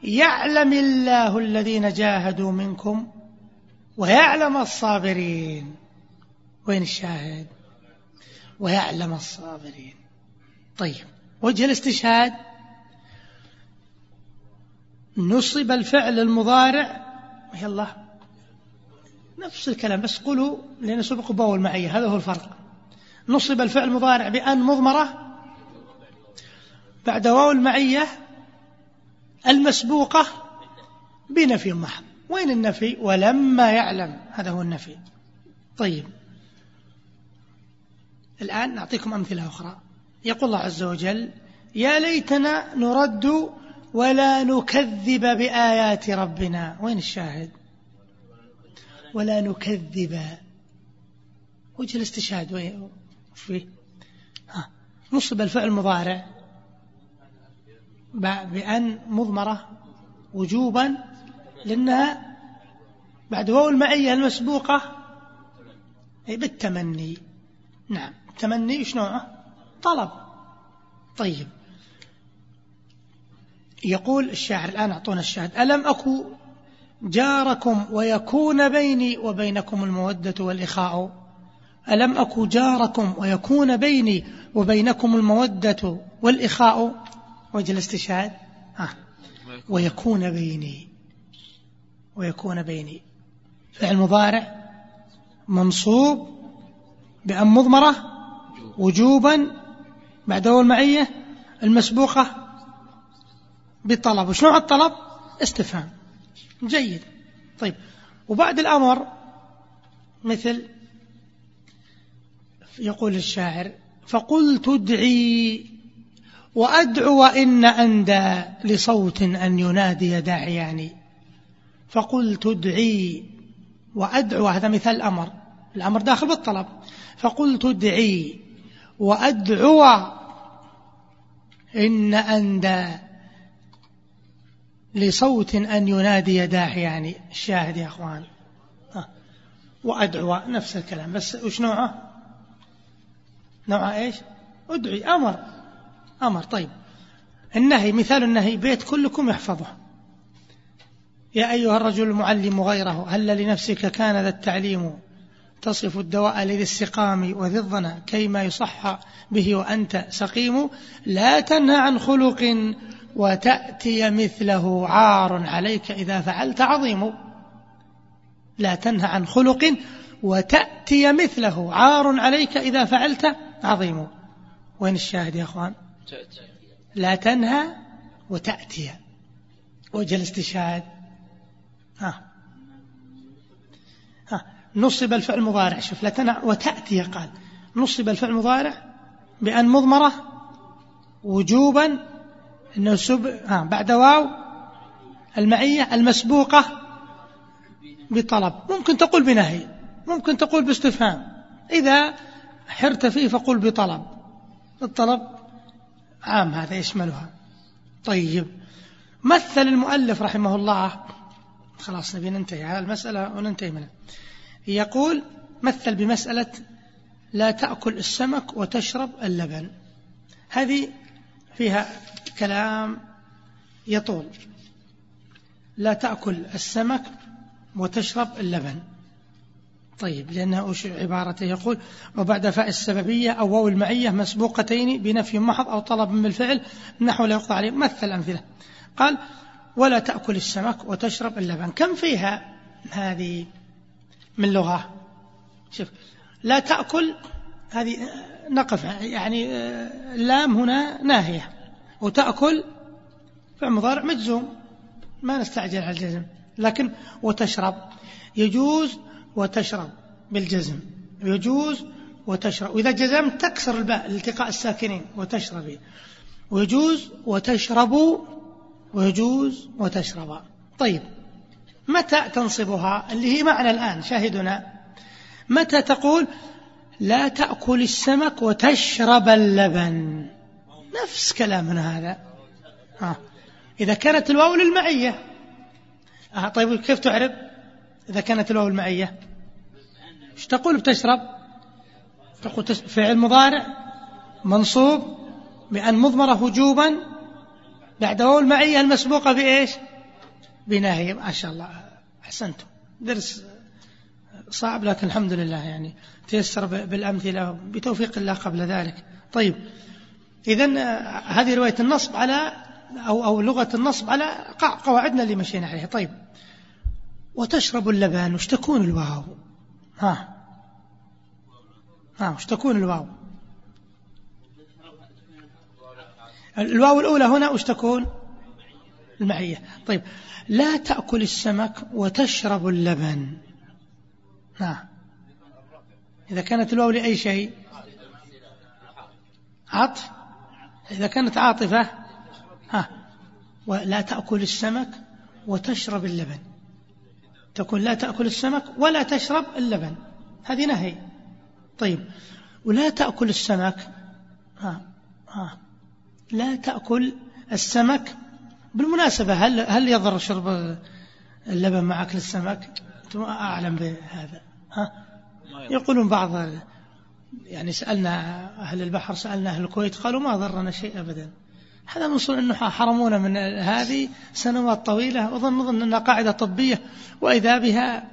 يعلم الله الذين جاهدوا منكم ويعلم الصابرين. وين الشاهد؟ ويعلم الصابرين. طيب وجه الاستشهاد؟ نصب الفعل المضارع. يلا. نفس الكلام بس قولوا لأن سبق باول معي هذا هو الفرق. نصب الفعل المضارع بأن مضمرة بعد واو المعية المسبوقة بنفي محض وين النفي؟ ولما يعلم. هذا هو النفي. طيب. الآن نعطيكم أمثلة أخرى. يقول الله عز وجل يا ليتنا نرد ولا نكذب بآيات ربنا. وين الشاهد؟ ولا نكذب. وجه الاستشهاد؟ فيه. ها. نصب الفعل المضارع بأن مضمرة وجوبا لأنها بعد واو المعية المسبوقة. بالتمني. نعم. تمني إيش نوعه طلب. طيب. يقول الشاعر الآن أعطونا الشاهد. ألم أكو جاركم ويكون بيني وبينكم المودة والإخاء. ألم أكو جاركم ويكون بيني وبينكم المودة والإخاء؟ وجه الاستشهاد ها. ويكون بيني. ويكون بيني. فعل مضارع. منصوب بأن مضمرة. وجوبا بعد أول معية. المسبوقة بالطلب. وش نوع الطلب؟ استفهام. جيد. طيب وبعد الأمر مثل يقول الشاعر فقلت ادعي وأدعو إن أندى لصوت أن ينادي داعياني. فقلت ادعي وأدعو هذا مثال الأمر. الأمر داخل بالطلب. فقلت ادعي وأدعو إن أندى لصوت أن ينادي داعي يعني الشاهد يا أخوان. وأدعو نفس الكلام. بس وش نوعه؟ نوعه إيش؟ أدعي. أمر. أمر. طيب. النهي مثال النهي. بيت كلكم يحفظه يا أيها الرجل المعلم غيره هل لنفسك كان ذا التعليم تصف الدواء لذي السقام وذي كيما يصح به وأنت سقيم. لا تنهى عن خلق وتأتي مثله عار عليك إذا فعلت عظيم. لا تنهى عن خلق وتأتي مثله عار عليك إذا فعلت عظيم. وين الشاهد يا أخوان؟ لا تنهى وتأتي. وجه الاستشهاد ها. ها. نصب الفعل مضارع. شوف لا تنهى وتأتي قال. نصب الفعل مضارع بأن مضمرة وجوبا إنه سب ها بعد واو المعية المسبوقة بطلب ممكن تقول بنهي ممكن تقول باستفهام. إذا حرت فيه فقل بطلب. الطلب عام هذا يشملها. طيب. مثل المؤلف رحمه الله. خلاص نبي ننتهي. على المسألة وننتهي منها. يقول مثل بمسألة لا تأكل السمك وتشرب اللبن. هذه فيها كلام يطول. لا تأكل السمك وتشرب اللبن. طيب لأنه عبارته يقول وبعد فاء السببية أو واو المعية مسبوقتين بنفي محض أو طلب من الفعل نحو لا يقطع عليه. مثل أمثلة قال ولا تأكل السمك وتشرب اللبن. كم فيها هذه من لغة؟ شوف لا تأكل هذه نقف يعني اللام هنا ناهية. وتأكل فعل مضارع مجزوم. ما نستعجل على الجزم. لكن وتشرب. يجوز وتشرب بالجزم. يجوز وتشرب. وإذا جزمت تكسر الباء لالتقاء الساكنين وتشربي. ويجوز وتشرب ويجوز وتشرب. طيب. متى تنصبها؟ اللي هي معنى الآن شاهدنا. متى تقول لا تأكل السمك وتشرب اللبن؟ نفس كلامنا هذا. آه. إذا كانت الواو للمعية. آه طيب كيف تعرب إذا كانت الواو المعية إيش تقول؟ بتشرب. تقول فعل مضارع. منصوب بأن مضمرة وجوبا بعد واو المعية المسبوقة بإيش؟ بناهي ما شاء الله. أحسنتم. درس صعب لكن الحمد لله يعني. تيسر بالأمثلة. بتوفيق الله قبل ذلك. طيب. إذا هذه رواية النصب على أو, أو لغة النصب على قواعدنا اللي مشينا عليها. طيب. وتشرب اللبن وش تكون الواو؟ ها. ها وش تكون الواو؟ الواو الأولى هنا وش تكون؟ المعية. طيب. لا تأكل السمك وتشرب اللبن. ها. إذا كانت الواو لأي شيء؟ عطف. إذا كانت عاطفة ها ولا تأكل السمك وتشرب اللبن. تقول لا تأكل السمك ولا تشرب اللبن. هذه نهي. طيب ولا تأكل السمك ها ها لا تأكل السمك بالمناسبة. هل هل يضر شرب اللبن مع أكل السمك؟ أنتم أعلم بهذا ها؟ يقولون بعض يعني سألنا أهل البحر سألنا أهل الكويت قالوا ما ضرنا شيء أبدا. هذا من صنع أنه حرمونا من هذه سنوات طويلة وظن نظن أنها قاعدة طبية وإذا بها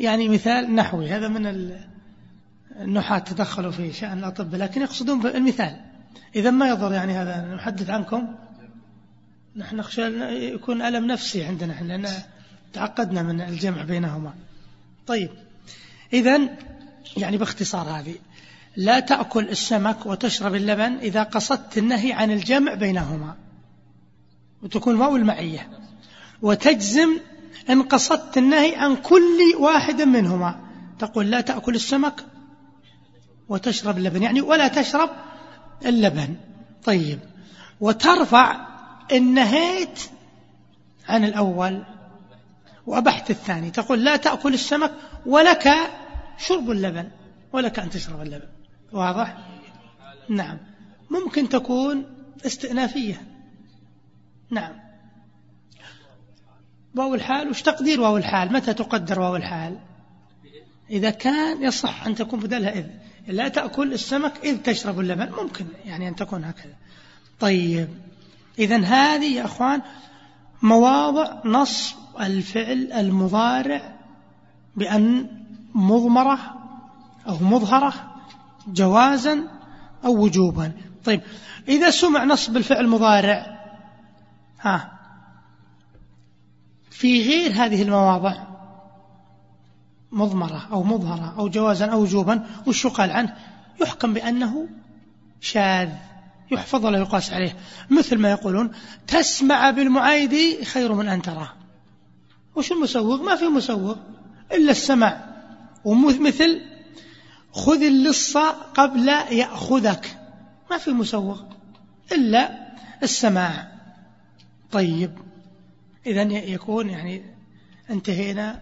يعني مثال نحوي. هذا من النحاة تدخلوا في شأن الأطب لكن يقصدون المثال إذا ما يضر يعني هذا نحدث عنكم. نحن نخشى يكون ألم نفسي عندنا إحنا لأن تعقدنا من الجمع بينهما. طيب إذا يعني باختصار هذه. لا تأكل السمك وتشرب اللبن إذا قصدت النهي عن الجمع بينهما. وتكون واو المعية. وتجزم إن قصدت النهي عن كل واحد منهما. تقول لا تأكل السمك وتشرب اللبن. يعني ولا تشرب اللبن. طيب. وترفع إن نهيت عن الأول. وأبحت الثاني. تقول لا تأكل السمك ولك شرب اللبن. ولك أن تشرب اللبن. واضح؟ نعم. ممكن تكون استئنافية. نعم. واو الحال وش تقدير واو الحال؟ متى تقدر واو الحال؟ إذا كان يصح أن تكون بدلها إذ. لا تأكل السمك إذ تشرب اللبن. ممكن يعني أن تكون هكذا. طيب. إذا هذه يا أخوان مواضع نصب الفعل المضارع بأن مضمرة أو مظهرة جوازا أو وجوبا. طيب إذا سمع نصب الفعل مضارع ها في غير هذه المواضع مضمرة أو مظهرة أو جوازا أو وجوبا وش يقال عنه؟ يحكم بأنه شاذ يحفظ ولا يقاس عليه. مثل ما يقولون تسمع بالمعايد خير من أن تراه. وش المسوغ؟ ما في مسوغ إلا السمع ومثل خذ اللص قبل يأخذك. ما في مسوغ إلا السماع. طيب. إذا يكون يعني انتهينا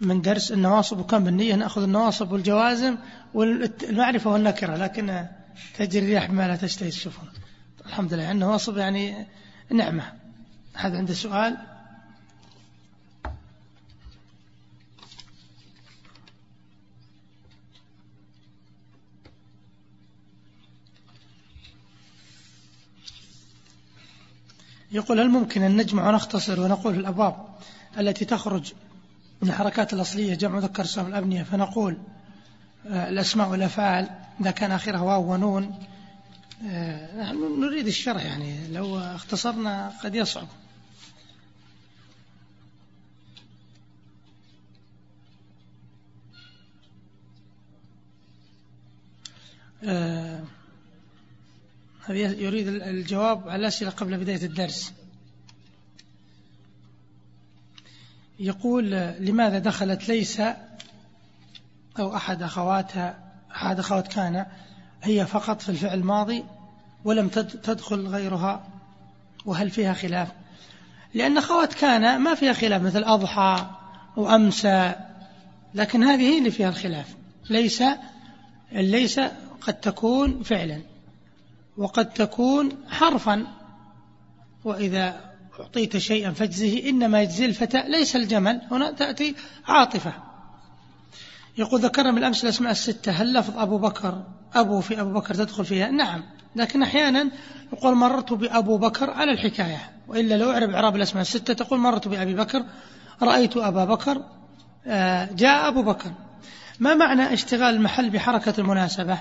من درس النواصب وكان بالنية نأخذ النواصب والجوازم والمعرفة والنكرة لكن تجري الرياح بما لا تشتهي السفن الحمد لله النواصب يعني نعمة. هذا عنده سؤال يقول هل ممكن أن نجمع ونختصر ونقول الأبواب التي تخرج من الحركات الأصلية جمع ذكر سام الأبنية فنقول آه، الأسماء والأفعال إذا كان آخرها واو ونون. آه، نحن نريد الشرح يعني لو اختصرنا قد يصعب. آه يريد الجواب على الأسئلة قبل بداية الدرس. يقول لماذا دخلت ليس أو أحد أخواتها أحد أخوات كان هي فقط في الفعل الماضي ولم تدخل غيرها؟ وهل فيها خلاف؟ لأن أخوات كان ما فيها خلاف مثل أضحى وأمسى لكن هذه هي اللي فيها الخلاف. ليس ليس قد تكون فعلا. وقد تكون حرفا. وإذا أعطيت شيئا فاجزه إنما يجزي الفتى ليس الجمل. هنا تأتي عاطفة. يقول ذكرنا من الأمس الأسماء الستة. هل لفظ أبو بكر أبو في أبو بكر تدخل فيها؟ نعم. لكن أحيانا يقول مررت بأبو بكر على الحكاية. وإلا لو أعرب إعراب الأسماء الستة تقول مررت بأبي بكر رأيت أبا بكر آه، جاء أبو بكر. ما معنى اشتغال المحل بحركة المناسبة؟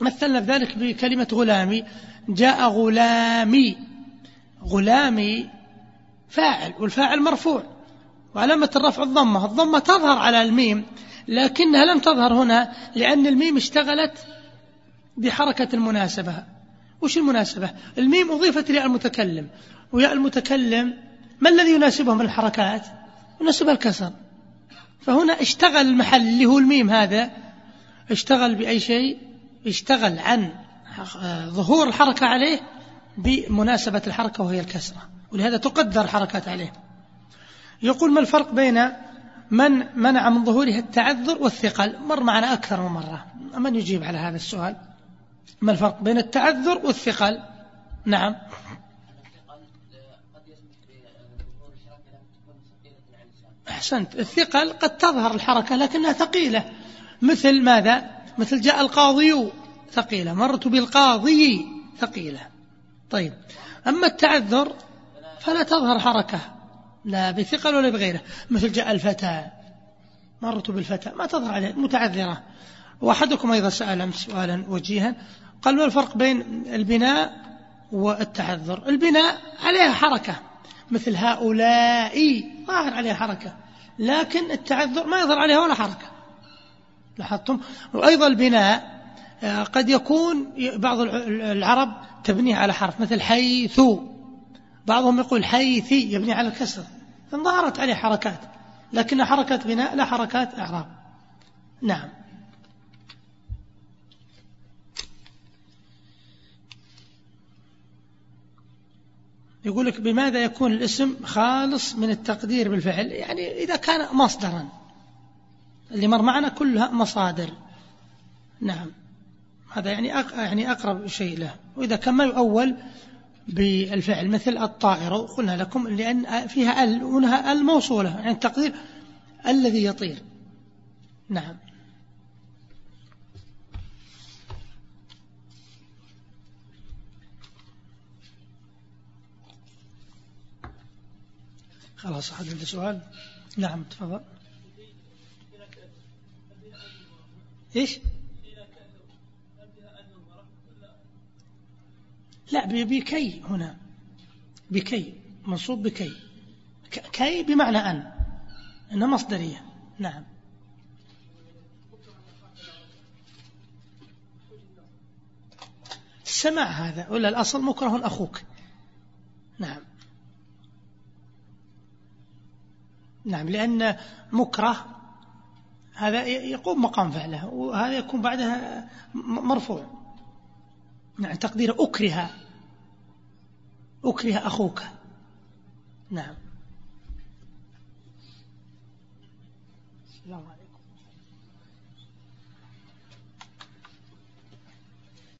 مثلنا بذلك بكلمة غلامي. جاء غلامي. غلامي فاعل والفاعل مرفوع. وعلامة الرفع الضمة. الضمة تظهر على الميم لكنها لم تظهر هنا لأن الميم اشتغلت بحركة المناسبة. وش المناسبة؟ الميم أضيفت إلى المتكلم. ويا المتكلم ما الذي يناسبه من الحركات؟ يناسبها الكسر. فهنا اشتغل المحل اللي هو الميم هذا. اشتغل بأي شيء؟ اشتغل عن ظهور الحركة عليه بمناسبة الحركة وهي الكسرة ولهذا تقدر حركات عليه. يقول ما الفرق بين من منع من ظهورها التعذر والثقل؟ مر معنا أكثر من مرة. من يجيب على هذا السؤال؟ ما الفرق بين التعذر والثقل؟ نعم. أحسنت. الثقل قد تظهر الحركة لكنها ثقيلة. مثل ماذا؟ مثل جاء القاضي ثقيلة مرت بالقاضي ثقيلة طيب أما التعذر فلا تظهر حركة لا بثقل ولا بغيره. مثل جاء الفتى مرت بالفتى ما تظهر عليه متعذرة. وأحدكم أيضا سأل أمس سؤالا وجيها قال ما الفرق بين البناء والتحذر البناء عليها حركة مثل هؤلاء ظاهر عليها حركة لكن التعذر ما يظهر عليها ولا حركة. لاحظتم؟ وأيضا البناء آه، قد يكون بعض العرب تبنيه على حرف مثل حيث بعضهم يقول حيث يبني على الكسر. ظهرت عليه حركات لكن حركة بناء لا حركات إعراب. نعم. يقول لك بماذا يكون الاسم خالص من التقدير بالفعل؟ يعني إذا كان مصدرا. اللي مر معنا كلها مصادر. نعم. هذا يعني يعني أقرب شيء له. وإذا كان ما يؤول بالفعل مثل الطائرة قلنا لكم لأن فيها ال وانها الموصولة يعني التقدير الذي يطير. نعم. خلاص أحد عنده سؤال؟ نعم تفضل. إيش؟ لا بكي هنا. بكي منصوب بكي. كي بمعنى أن أنها مصدرية. نعم. السماع هذا ولا الأصل مكره أخوك. نعم. نعم لأن مكره هذا يقوم مقام فعله وهذا يكون بعدها مرفوع. نعم تقدير أكره أكره أخوك. نعم. السلام عليكم.